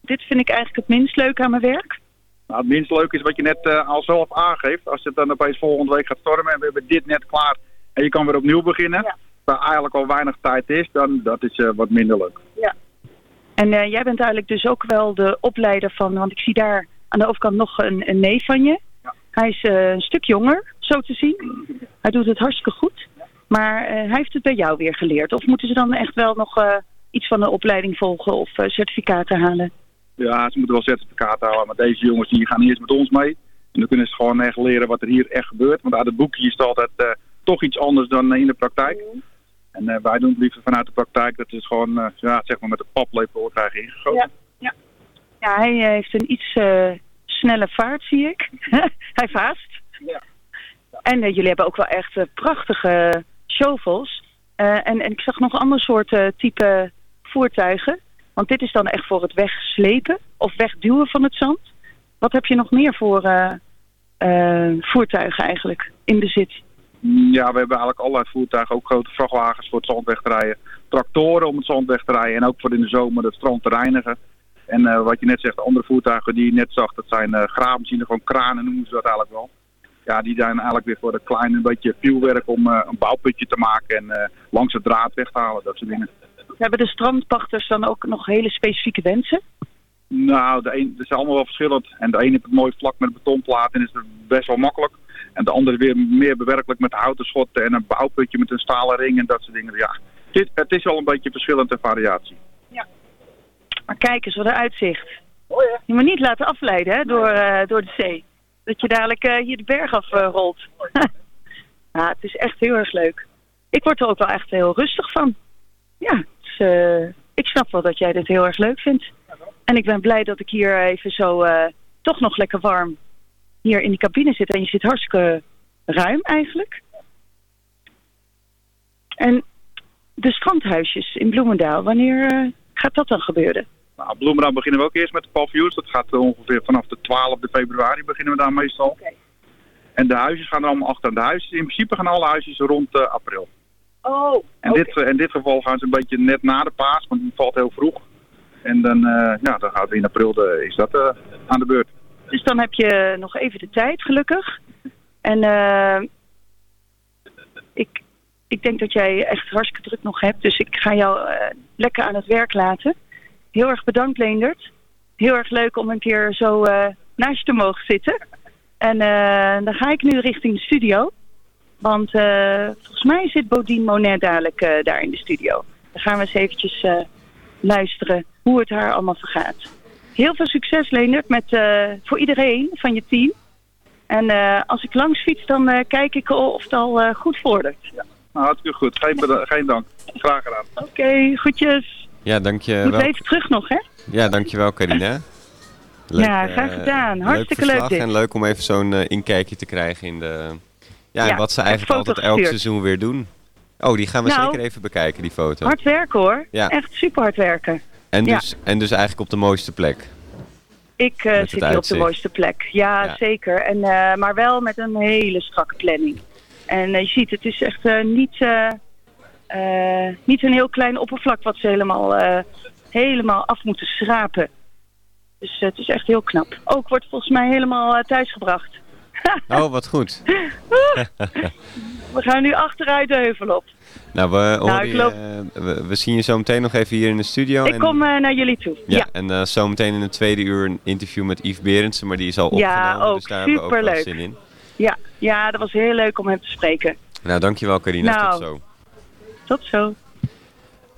dit vind ik eigenlijk het minst leuk aan mijn werk? Nou, het minst leuk is wat je net eh, al zelf aangeeft. Als het dan opeens volgende week gaat stormen en we hebben dit net klaar en je kan weer opnieuw beginnen. Waar eigenlijk al weinig tijd is, dan dat is eh, wat minder leuk. Ja. En eh, jij bent eigenlijk dus ook wel de opleider van, want ik zie daar aan de overkant nog een, een neef van je. Hij is een stuk jonger, zo te zien. Hij doet het hartstikke goed. Maar hij heeft het bij jou weer geleerd. Of moeten ze dan echt wel nog iets van de opleiding volgen of eh, certificaten halen? Ja, ze moeten wel certificaten halen, maar deze jongens die gaan eerst met ons mee. En dan kunnen ze gewoon echt leren wat er hier echt gebeurt. Want uit het boekje is het altijd eh, toch iets anders dan eh, in de praktijk. En wij doen het liever vanuit de praktijk. Dat is gewoon, ja, zeg maar met de paplepel wordt hij ingegoten. Ja, ja. ja hij heeft een iets snelle vaart, zie ik. hij vaast. Ja. En jullie hebben ook wel echt prachtige shovels. En, en ik zag nog een ander soort type voertuigen. Want dit is dan echt voor het wegslepen of wegduwen van het zand. Wat heb je nog meer voor eh, eh, voertuigen eigenlijk in bezit? Ja, we hebben eigenlijk allerlei voertuigen. Ook grote vrachtwagens voor het zand weg te rijden. Tractoren om het zand weg te rijden. En ook voor in de zomer het strand te reinigen. En eh, wat je net zegt, de andere voertuigen die je net zag, dat zijn uh, gewoon kranen noemen ze dat eigenlijk wel. Ja, die zijn eigenlijk weer voor een klein een beetje pielwerk om een bouwputje te maken en langs de draad weg te halen, dat soort dingen. Hebben de strandpachters dan ook nog hele specifieke wensen? Nou, de een, het is allemaal wel verschillend. En de ene heeft het mooi vlak met betonplaat en is het best wel makkelijk. En de andere weer meer bewerkelijk met houten schotten en een bouwputje met een stalen ring en dat soort dingen. Ja, dit, het is wel een beetje verschillend en variatie. Maar kijk eens, wat een uitzicht. Je moet niet laten afleiden hè, door, eh, door de zee. Dat je dadelijk eh, hier de berg af eh, rolt. ja, het is echt heel erg leuk. Ik word er ook wel echt heel rustig van. Ja, eh, ik snap wel dat jij dit heel erg leuk vindt. En ik ben blij dat ik hier even zo eh, toch nog lekker warm hier in die cabine zit. En je zit hartstikke ruim eigenlijk. En de strandhuisjes in Bloemendaal, wanneer eh, gaat dat dan gebeuren? Nou, Bloemendaal beginnen we ook eerst met de paviljoens. Dat gaat ongeveer vanaf de 12e februari beginnen we daar meestal. En de huisjes gaan er allemaal achter. De huisjes, in principe gaan alle huisjes rond april. Oh, En dit, in dit geval gaan ze een beetje net na de paas, want die valt heel vroeg. En dan, eh, ja, dan gaat in april de, is dat eh, aan de beurt. Dus dan heb je nog even de tijd, gelukkig. En eh, ik, ik denk dat jij echt hartstikke druk nog hebt. Dus ik ga jou eh, lekker aan het werk laten. Heel erg bedankt, Leendert. Heel erg leuk om een keer zo eh, naast je te mogen zitten. En eh, dan ga ik nu richting de studio. Want eh, volgens mij zit Bodine Monet dadelijk eh, daar in de studio. Dan gaan we eens eventjes eh, luisteren hoe het haar allemaal vergaat. Heel veel succes, Leendert, met, eh, voor iedereen van je team. En eh, als ik langs fiets, dan eh, kijk ik of het al goed vordert. Nou, hartstikke goed. Geen, geen dank. Graag gedaan. Oké, goedjes. Ja, Moet dankjewel. even terug nog, hè? Ja, dankjewel Carina. Ja, graag gedaan. Hartstikke leuk verslag dit. En leuk om even zo'n inkijkje te krijgen in de... Ja, Ja, en wat ze eigenlijk altijd elk seizoen weer doen. Oh, die gaan we Nou, zeker even bekijken, die foto. Hard werken hoor. Ja. Echt super hard werken. En Ja. dus, en dus eigenlijk op de mooiste plek. Ik eh, zit hier op de mooiste plek. Ja, Ja. zeker. En, eh, maar wel met een hele strakke planning. En eh, je ziet, het is echt niet, niet een heel klein oppervlak wat ze helemaal, helemaal af moeten schrapen. Dus het is echt heel knap. Ook wordt volgens mij helemaal thuisgebracht. Oh, wat goed. We gaan nu achteruit de heuvel op. Nou, we, je, loop- eh, we, we zien je zo meteen nog even hier in de studio. Ik en, kom eh, naar jullie toe. ja, Ja, en eh, zo meteen in het tweede uur een interview met Yves Berendsen, maar die is al opgenomen. Ja, ook. Dus daar hebben we ook wel Superleuk. zin in. ja, ja, dat was heel leuk om hem te spreken. Nou, dankjewel Carina. Nou. Tot zo. Tot zo.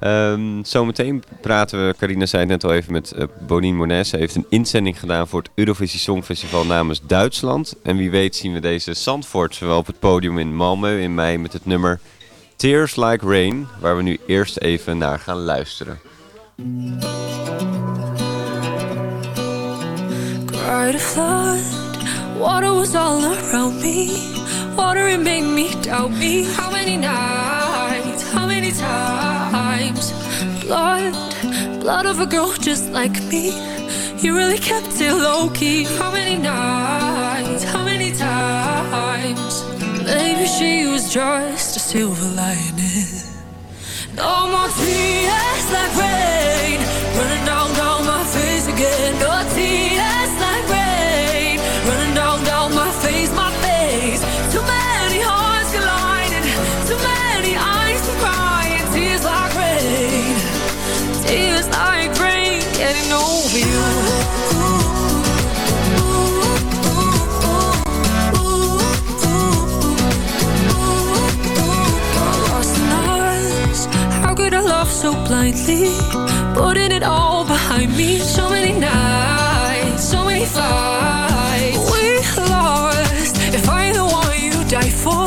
Ehm, zometeen praten we, Carina zei het net al even, met eh Bonine Monet. Ze heeft een inzending gedaan voor het Eurovisie Songfestival namens Duitsland. En wie weet zien we deze Zandvoort zowel op het podium in Malmö in mei met het nummer Tears Like Rain. Waar we nu eerst even naar gaan luisteren. Cried a flood, water was all around me. water and made me doubt me. How many times? Blood, blood of a girl just like me. You really kept it low key. How many nights, how many times? Maybe she was just a silver lining. No more tears like rain blindly? Putting it all behind me. So many nights, so many fights. We lost. If I ain't the one you die for,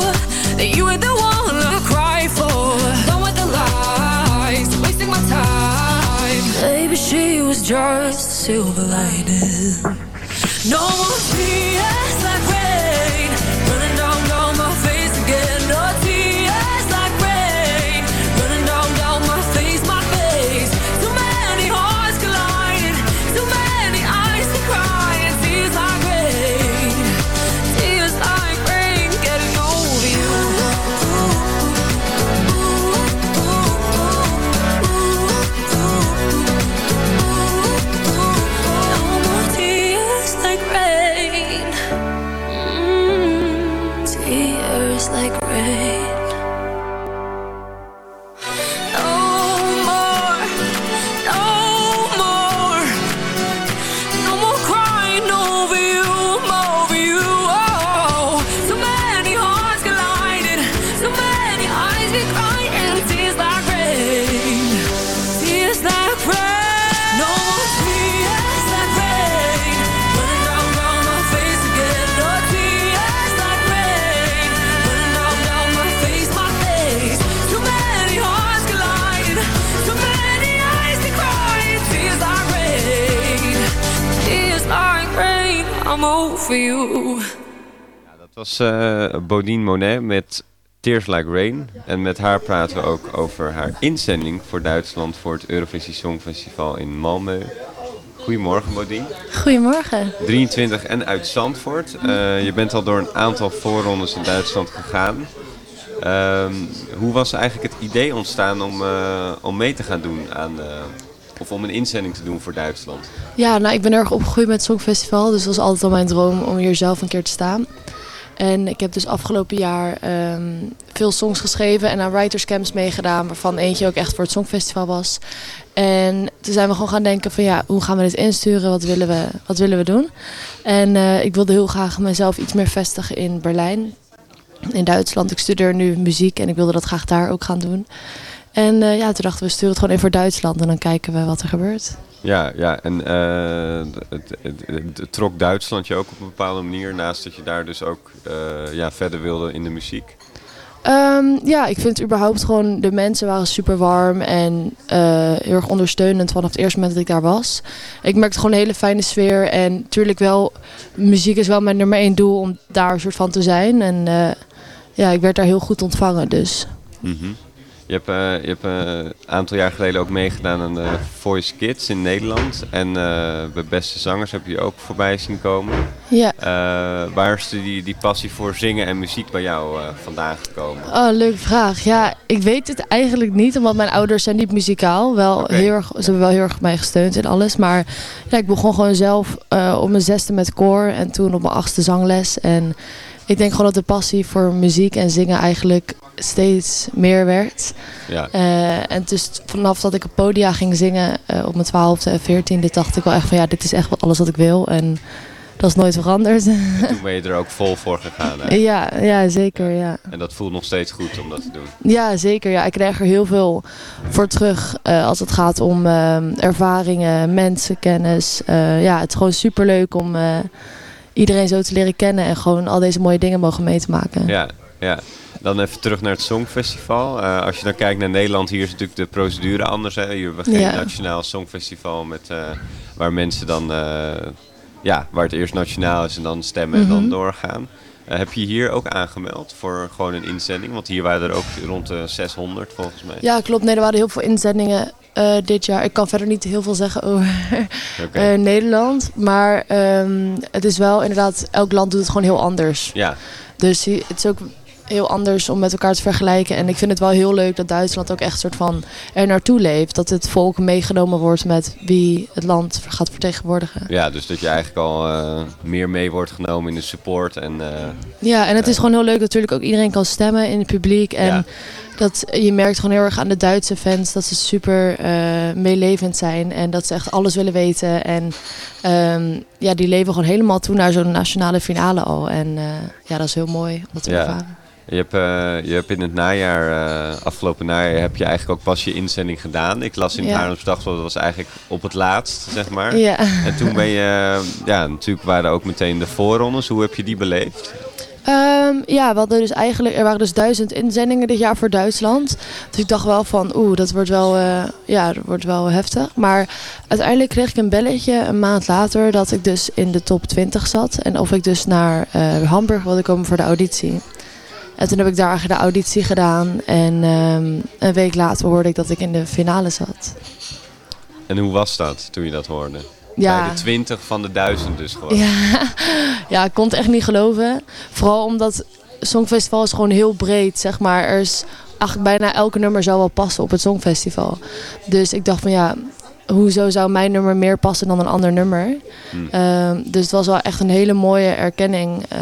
then you ain't the one I cry for. Done with the lies, wasting my time. Maybe she was just silver lining. No more tears Bodine Monet met Tears Like Rain. En met haar praten we ook over haar inzending voor Duitsland voor het Eurovisie Songfestival in Malmö. Goedemorgen Bodine. Goedemorgen. 23 en uit Zandvoort. Eh, je bent al door een aantal voorrondes in Duitsland gegaan. Ehm, hoe was eigenlijk het idee ontstaan om, eh, om mee te gaan doen aan, eh, of om een inzending te doen voor Duitsland? Ja, nou, ik ben erg opgegroeid met het Songfestival. Dus het was altijd al mijn droom om hier zelf een keer te staan. En ik heb dus afgelopen jaar ehm, veel songs geschreven en aan writers camps meegedaan. Waarvan eentje ook echt voor het Songfestival was. En toen zijn we gewoon gaan denken van ja, hoe gaan we dit insturen? Wat willen we, wat willen we doen? En eh, ik wilde heel graag mezelf iets meer vestigen in Berlijn. In Duitsland. Ik studeer nu muziek en ik wilde dat graag daar ook gaan doen. En eh, ja, toen dachten we, sturen het gewoon in voor Duitsland en dan kijken we wat er gebeurt. Ja, ja en eh, het, het, het- het trok Duitsland je ook op een bepaalde manier, naast dat je daar dus ook eh, ja, verder wilde in de muziek. Ehm, ja, ik vind überhaupt gewoon, de mensen waren super warm en eh, heel erg ondersteunend vanaf het eerste moment dat ik daar was. Ik merkte gewoon een hele fijne sfeer en natuurlijk wel, muziek is wel mijn nummer één doel om daar een soort van te zijn. En ja, ik werd daar heel goed ontvangen, dus. Mhm. Je hebt, eh, je hebt eh, een aantal jaar geleden ook meegedaan aan de Voice Kids in Nederland. En eh, bij Beste Zangers heb je ook voorbij zien komen. Ja. Waar is die, die passie voor zingen en muziek bij jou vandaan gekomen? Oh, leuke vraag. Ja, ik weet het eigenlijk niet, omdat mijn ouders zijn niet muzikaal. Wel heel erg, ze hebben wel heel erg mij gesteund in alles. Maar ja, ik begon gewoon zelf op mijn zesde met koor en toen op mijn achtste zangles. En ik denk gewoon dat de passie voor muziek en zingen eigenlijk steeds meer werd. Ja. Eh, en dus vanaf dat ik op podia ging zingen eh, op mijn twaalfde en veertiende dacht ik wel echt van ja, dit is echt wel alles wat ik wil. En dat is nooit veranderd. Toen ben je er ook vol voor gegaan. hè? ja, ja, zeker. Ja. En dat voelt nog steeds goed om dat te doen. Ja, zeker. Ja. Ik krijg er heel veel voor terug eh, als het gaat om ehm, ervaringen, mensenkennis. Eh, ja, het is gewoon superleuk om iedereen zo te leren kennen en gewoon al deze mooie dingen mogen mee te maken. Ja, ja. Dan even terug naar het Songfestival. Eh, als je dan kijkt naar Nederland, hier is natuurlijk de procedure anders. Hè? Hier hebben we geen Ja. nationaal Songfestival met, eh, waar mensen dan, eh, ja, waar het eerst nationaal is en dan stemmen en Mhm. dan doorgaan. Heb je hier ook aangemeld voor gewoon een inzending? Want hier waren er ook rond de 600 volgens mij. Ja, klopt. Nee, er waren heel veel inzendingen eh, dit jaar. Ik kan verder niet heel veel zeggen over eh, Nederland. Maar ehm, het is wel inderdaad, elk land doet het gewoon heel anders. Ja, Dus het is ook heel anders om met elkaar te vergelijken. En ik vind het wel heel leuk dat Duitsland ook echt soort van er naartoe leeft. Dat het volk meegenomen wordt met wie het land gaat vertegenwoordigen. ja, dus dat je eigenlijk al eh, meer mee wordt genomen in de support. En, eh, Ja, en het is gewoon heel leuk dat natuurlijk ook iedereen kan stemmen in het publiek. En Ja. dat je merkt gewoon heel erg aan de Duitse fans dat ze super eh, meelevend zijn. En dat ze echt alles willen weten. En ehm, ja, die leven gewoon helemaal toe naar zo'n nationale finale al. En eh, ja, dat is heel mooi om dat te ja. ervaren. Je hebt, eh, je hebt in het najaar, eh, afgelopen najaar, heb je eigenlijk ook pas je inzending gedaan. Ik las in het Ja. Haarlems Dagblad, dat was eigenlijk op het laatst, zeg maar. Ja. En toen ben je, ja, natuurlijk waren ook meteen de voorrondes. Hoe heb je die beleefd? Ehm, ja, we hadden dus eigenlijk, er waren dus duizend inzendingen dit jaar voor Duitsland. Dus ik dacht wel van, oeh, dat wordt wel, eh, ja, dat wordt wel heftig. Maar uiteindelijk kreeg ik een belletje een maand later dat ik dus in de top 20 zat. En of ik dus naar Hamburg wilde komen voor de auditie. En toen heb ik daar de auditie gedaan. En ehm, een week later hoorde ik dat ik in de finale zat. En hoe was dat toen je dat hoorde? Ja. Bij de 20 van de 1000 dus gewoon. Ja, ja, ik kon het echt niet geloven. Vooral omdat Songfestival is gewoon heel breed, zeg maar. Er is eigenlijk bijna elke nummer zou wel passen op het Songfestival. Dus ik dacht van ja, hoezo zou mijn nummer meer passen dan een ander nummer? Hmm. Ehm, dus het was wel echt een hele mooie erkenning eh,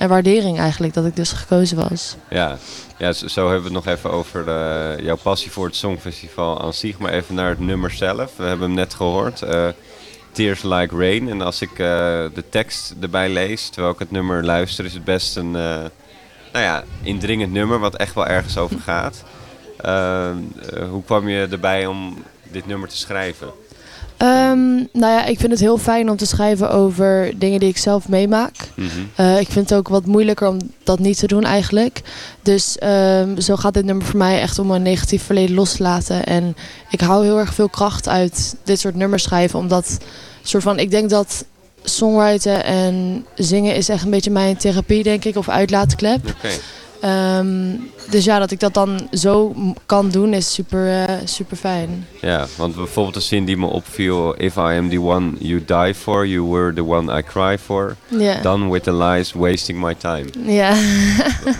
en waardering eigenlijk dat ik dus gekozen was. Ja, ja zo, zo hebben we het nog even over eh, jouw passie voor het Songfestival aan zich. Maar even naar het nummer zelf. We hebben hem net gehoord. eh, Tears Like Rain. En als ik eh, de tekst erbij lees, terwijl ik het nummer luister, is het best een nou ja, indringend nummer wat echt wel ergens over gaat. Eh, eh, hoe kwam je erbij om dit nummer te schrijven? Ehm, nou ja, ik vind het heel fijn om te schrijven over dingen die ik zelf meemaak. Mhm. Eh, ik vind het ook wat moeilijker om dat niet te doen eigenlijk. Dus ehm, zo gaat dit nummer voor mij echt om een negatief verleden los te laten. En ik hou heel erg veel kracht uit dit soort nummers schrijven. Omdat soort van, ik denk dat songwriten en zingen is echt een beetje mijn therapie, denk ik. Of uitlaatklep. Oké. Ehm, dus ja, dat ik dat dan zo kan doen is super, eh, super fijn. Ja, want bijvoorbeeld de zin die me opviel: If I am the one you die for, you were the one I cry for. Done with the lies, wasting my time. Ja.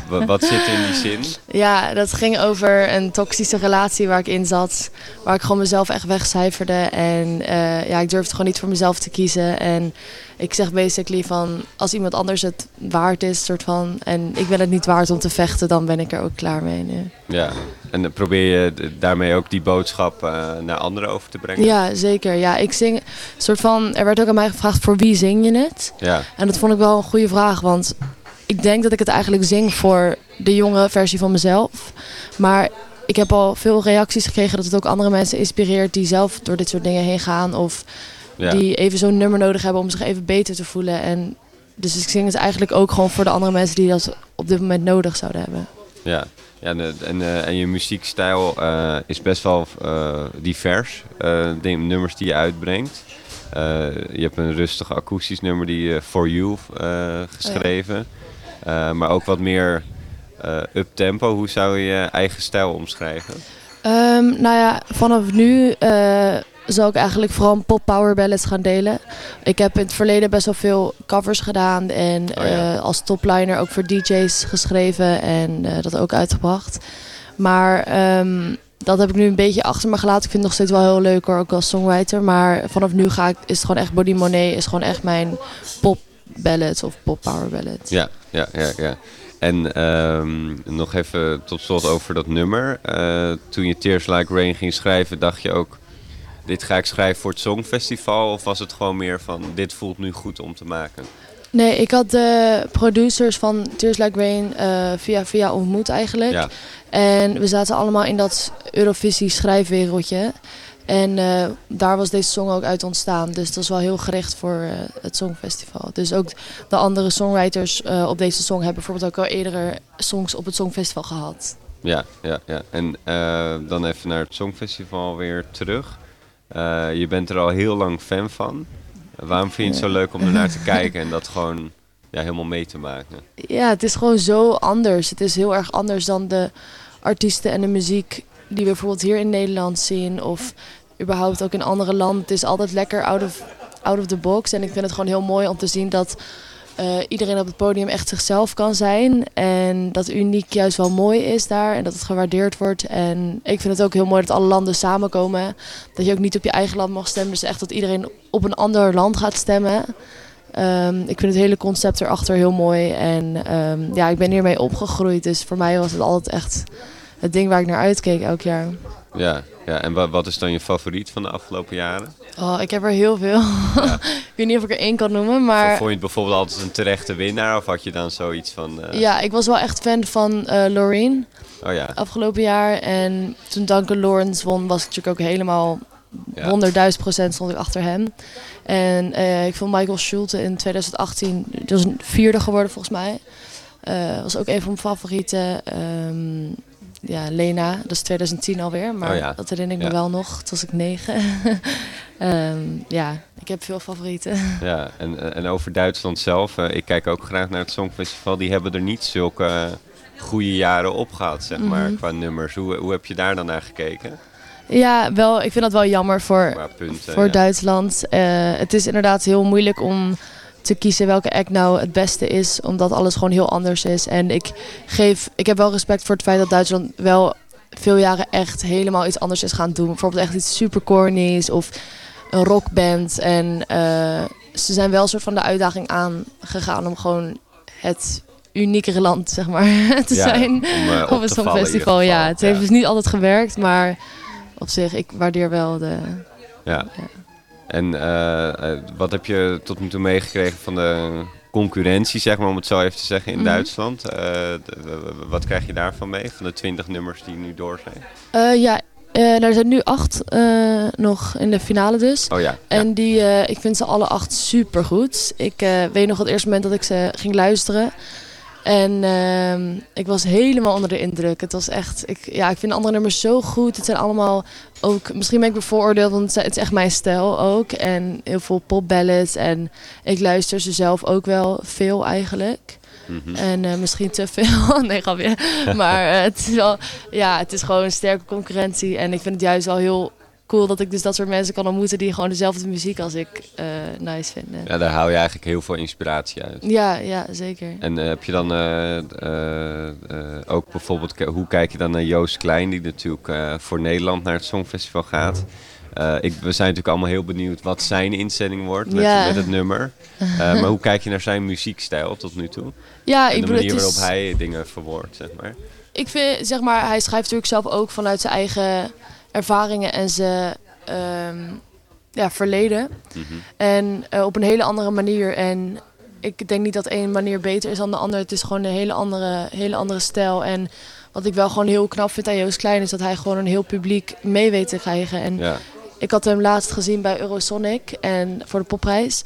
Wa- wat zit in die zin? Ja, dat ging over een toxische relatie waar ik in zat. Waar ik gewoon mezelf echt wegcijferde. En eh, ja, ik durfde gewoon niet voor mezelf te kiezen. En ik zeg basically van, als iemand anders het waard is, soort van... en ik ben het niet waard om te vechten, dan ben ik er ook klaar mee nu. Ja, en dan probeer je daarmee ook die boodschap eh, naar anderen over te brengen? Ja, zeker. Ja, ik zing soort van... Er werd ook aan mij gevraagd, voor wie zing je het? Ja. En dat vond ik wel een goede vraag, want ik denk dat ik het eigenlijk zing voor de jonge versie van mezelf. Maar ik heb al veel reacties gekregen dat het ook andere mensen inspireert die zelf door dit soort dingen heen gaan. Of Ja. die even zo'n nummer nodig hebben om zich even beter te voelen. En dus ik zing het eigenlijk ook gewoon voor de andere mensen die dat op dit moment nodig zouden hebben. Ja, ja en, en, eh, en je muziekstijl eh, is best wel eh, divers. de nummers die je uitbrengt. Je hebt een rustig akoestisch nummer die For You geschreven. Eh, maar ook wat meer eh up-tempo. Hoe zou je je eigen stijl omschrijven? Ehm, nou ja, vanaf nu zal ik eigenlijk vooral pop power ballads gaan delen. Ik heb in het verleden best wel veel covers gedaan en Oh ja. eh, als topliner ook voor DJ's geschreven en eh, dat ook uitgebracht. Maar ehm, dat heb ik nu een beetje achter me gelaten. Ik vind het nog steeds wel heel leuk hoor, ook als songwriter. Maar vanaf nu ga ik, is het gewoon echt Body Monet, is gewoon echt mijn pop ballads of pop power ballads. Ja, ja, ja, ja. En ehm, nog even tot slot over dat nummer. Eh, toen je Tears Like Rain ging schrijven, dacht je ook... Dit ga ik schrijven voor het Songfestival? Of was het gewoon meer van, dit voelt nu goed om te maken? Nee, ik had de producers van Tears Like Rain eh, via via ontmoet eigenlijk. Ja. En we zaten allemaal in dat Eurovisie schrijfwereldje. En eh, daar was deze song ook uit ontstaan. Dus dat was wel heel gericht voor eh, het Songfestival. Dus ook de andere songwriters op deze song hebben bijvoorbeeld ook al eerdere songs op het Songfestival gehad. Ja, ja, ja. En dan even naar het Songfestival weer terug. Eh, je bent er al heel lang fan van. waarom vind je het zo leuk om ernaar te kijken en dat gewoon ja, helemaal mee te maken. Ja, het is gewoon zo anders. Het is heel erg anders dan de artiesten en de muziek die we bijvoorbeeld hier in Nederland zien. Of überhaupt ook in andere landen. Het is altijd lekker out of, out of the box. En ik vind het gewoon heel mooi om te zien dat eh, iedereen op het podium echt zichzelf kan zijn. En dat uniek juist wel mooi is daar. En dat het gewaardeerd wordt. En ik vind het ook heel mooi dat alle landen samenkomen. Dat je ook niet op je eigen land mag stemmen. Dus echt dat iedereen op een ander land gaat stemmen. Ehm, ik vind het hele concept erachter heel mooi. En ehm, ja, ik ben hiermee opgegroeid. Dus voor mij was het altijd echt het ding waar ik naar uitkeek elk jaar. Ja, ja. en wa- wat is dan je favoriet van de afgelopen jaren? Oh, ik heb er heel veel. ik weet niet of ik er één kan noemen, maar... Vond je het bijvoorbeeld altijd een terechte winnaar? Of had je dan zoiets van... eh, Ja, ik was wel echt fan van eh Loreen Oh ja. afgelopen jaar. En toen Duncan Lawrence won, was ik natuurlijk ook helemaal Ja. 100.000 procent stond ik achter hem. En eh, ik vond Michael Schulte in 2018, dat was een vierde geworden volgens mij. Eh, was ook een van mijn favorieten. Ehm, ja, Lena, dat is 2010 alweer, maar Oh ja. dat herinner ik Ja. me wel nog. Toen was ik negen. Ehm, ja, ik heb veel favorieten. Ja, en, en over Duitsland zelf. eh, ik kijk ook graag naar het Songfestival. Die hebben er niet zulke eh, goede jaren op gehad, zeg maar, Mhm. qua nummers. Hoe, hoe heb je daar dan naar gekeken? Ja, wel, ik vind dat wel jammer voor, punten, voor ja. Duitsland. Eh, het is inderdaad heel moeilijk om te kiezen welke act nou het beste is, omdat alles gewoon heel anders is. En ik, geef, ik heb wel respect voor het feit dat Duitsland wel veel jaren echt helemaal iets anders is gaan doen. Bijvoorbeeld echt iets super cornies of een rockband. En eh, ze zijn wel een soort van de uitdaging aangegaan om gewoon het uniekere land, zeg maar, te Ja, zijn om, eh, op het ieder Songfestival. Ja, het heeft dus niet altijd gewerkt, maar op zich, ik waardeer wel de... Ja. En eh, eh, wat heb je tot nu toe meegekregen van de concurrentie, zeg maar, om het zo even te zeggen, in Mhm. Duitsland? Eh, wat krijg je daarvan mee, van de 20 nummers die nu door zijn? Ja, er zijn nu acht nog in de finale dus. Oh ja, En die, ik vind ze alle acht super goed. Ik weet nog het eerste moment dat ik ze ging luisteren. En ehm, ik was helemaal onder de indruk. Het was echt, ik, ja, ik vind de andere nummers zo goed. Het zijn allemaal ook, misschien ben ik bevooroordeeld, want het is- echt mijn stijl ook. En heel veel popballads. En ik luister ze zelf ook wel veel eigenlijk. Mhm. En eh, misschien te veel. nee, grapje. Maar eh, het is wel, ja, het is gewoon een sterke concurrentie. En ik vind het juist wel heel cool dat ik dus dat soort mensen kan ontmoeten die gewoon dezelfde muziek als ik eh, nice vinden. ja, daar haal je eigenlijk heel veel inspiratie uit. Ja, ja, zeker. En eh, heb je dan eh, ook bijvoorbeeld, hoe kijk je dan naar Joost Klein, die natuurlijk voor Nederland naar het Songfestival gaat? Ik, we zijn natuurlijk allemaal heel benieuwd wat zijn inzending wordt met, Ja. met het nummer. Maar hoe kijk je naar zijn muziekstijl tot nu toe? Ja, en ik de bedoel, manier waarop is- hij dingen verwoordt, zeg maar. Ik vind, zeg maar, hij schrijft natuurlijk zelf ook vanuit zijn eigen ervaringen en zijn ehm, ja, verleden. Mhm. En eh, op een hele andere manier. En ik denk niet dat één manier beter is dan de andere. Het is gewoon een hele andere, hele andere stijl. En wat ik wel gewoon heel knap vind aan Joost Klein... is dat hij gewoon een heel publiek mee weet te krijgen. En Ja. ik had hem laatst gezien bij Eurosonic en voor de popprijs.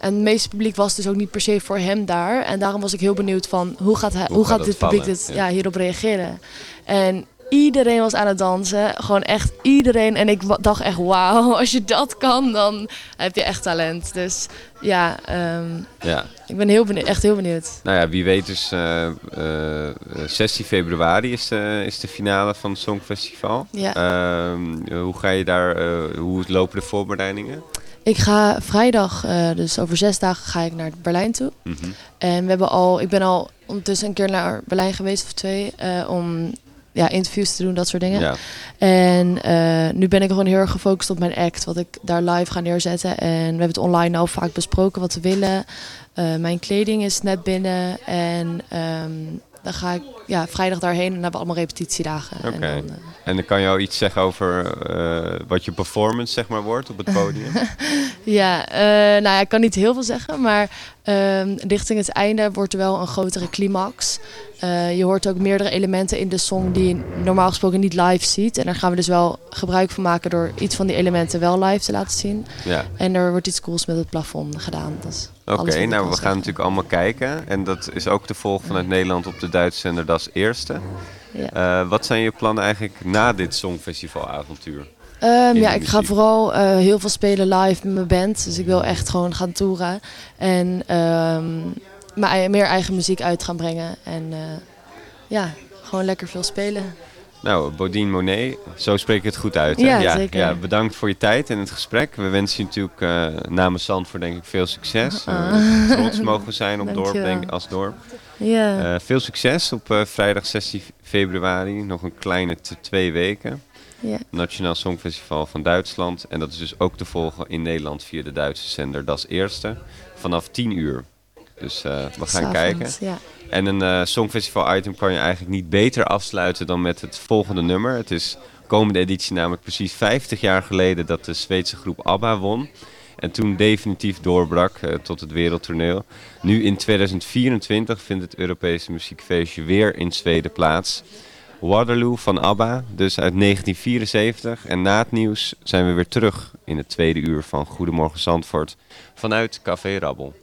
En het meeste publiek was dus ook niet per se voor hem daar. En daarom was ik heel benieuwd van hoe gaat, hij, Hoe hoe gaat dit publiek dit, Ja. ja, hierop reageren. En iedereen was aan het dansen. Gewoon echt iedereen. En ik dacht echt, wauw, als je dat kan, dan heb je echt talent. Dus ja, ehm, Ja. ik ben heel benieuwd, echt heel benieuwd. Nou ja, wie weet dus eh, eh, 16 februari is de, is de finale van het Songfestival. Ja. Ehm, hoe ga je daar, eh, hoe lopen de voorbereidingen? Ik ga vrijdag, eh, dus over zes dagen, ga ik naar Berlijn toe. Mhm. En we hebben al, ik ben al ondertussen een keer naar Berlijn geweest of twee, eh, om ja, interviews te doen, dat soort dingen. Ja. En eh, nu ben ik gewoon heel erg gefocust op mijn act, wat ik daar live ga neerzetten. En we hebben het online al vaak besproken wat we willen. Eh, mijn kleding is net binnen en ehm, dan ga ik ja, vrijdag daarheen en dan hebben we allemaal repetitiedagen. Oké. En dan, eh, En dan kan je al iets zeggen over wat je performance zeg maar wordt op het podium? Ja, nou ja, ik kan niet heel veel zeggen, maar ehm, richting het einde wordt er wel een grotere climax. Eh, je hoort ook meerdere elementen in de song die je normaal gesproken niet live ziet. En daar gaan we dus wel gebruik van maken door iets van die elementen wel live te laten zien. Ja. En er wordt iets cools met het plafond gedaan. Oké, nou we gaan zeggen. natuurlijk allemaal kijken. En dat is ook te volgen vanuit Nederland op de Duitse zender Das Eerste. Ja. Eh, wat zijn je plannen eigenlijk na dit Songfestivalavontuur? Ehm, ja, ik ga vooral eh, heel veel spelen live met mijn band. Dus ik wil echt gewoon gaan toeren. En ei- meer eigen muziek uit gaan brengen. En eh, ja, gewoon lekker veel spelen. Nou, Bodine Monet, zo spreek ik het goed uit. hè? Ja, zeker. Ja, bedankt voor je tijd en het gesprek. We wensen je natuurlijk eh, namens Zandvoort denk ik veel succes. Ah. trots mogen zijn op dorp, denk ik, als dorp. Ja. Veel succes op vrijdag 16 februari. Nog een kleine twee weken. Ja. Nationaal Songfestival van Duitsland. En dat is dus ook te volgen in Nederland via de Duitse zender Das Eerste. Vanaf 10 uur. Dus eh, we gaan kijken. ja. En een eh, Songfestival item kan je eigenlijk niet beter afsluiten dan met het volgende nummer. Het is komende editie namelijk precies 50 jaar geleden dat de Zweedse groep ABBA won. En toen definitief doorbrak eh, tot het wereldtoneel. Nu in 2024 vindt het Europese muziekfeestje weer in Zweden plaats. Waterloo van ABBA, dus uit 1974. En na het nieuws zijn we weer terug in het tweede uur van Goedemorgen Zandvoort vanuit Café Rabbel.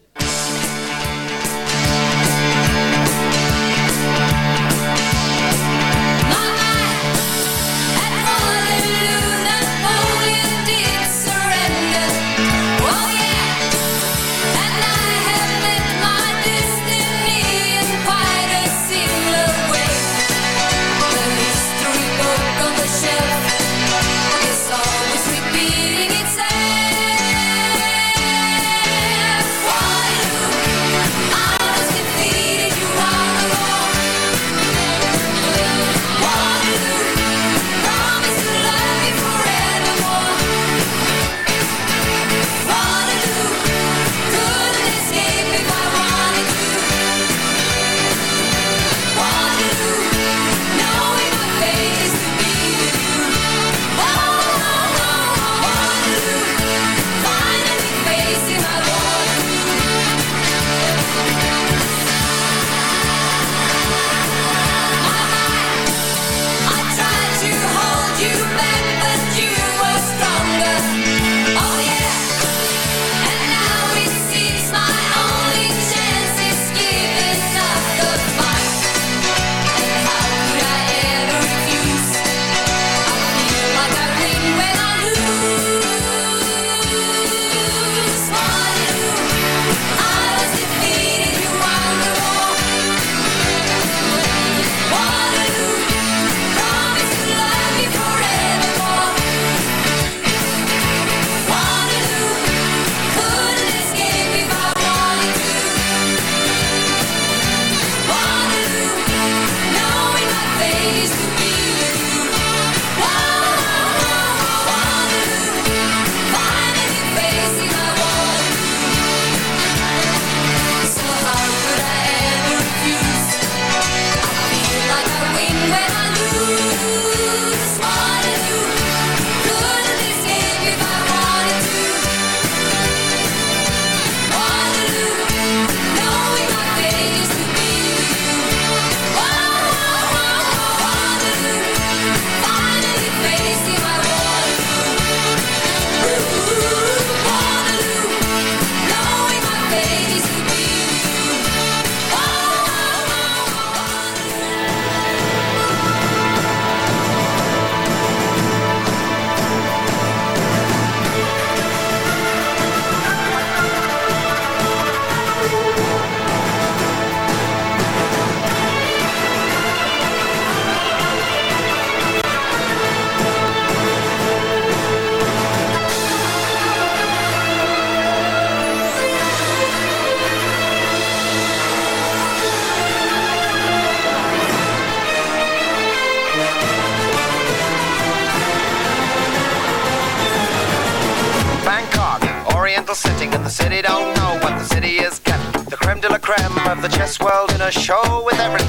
Show with everything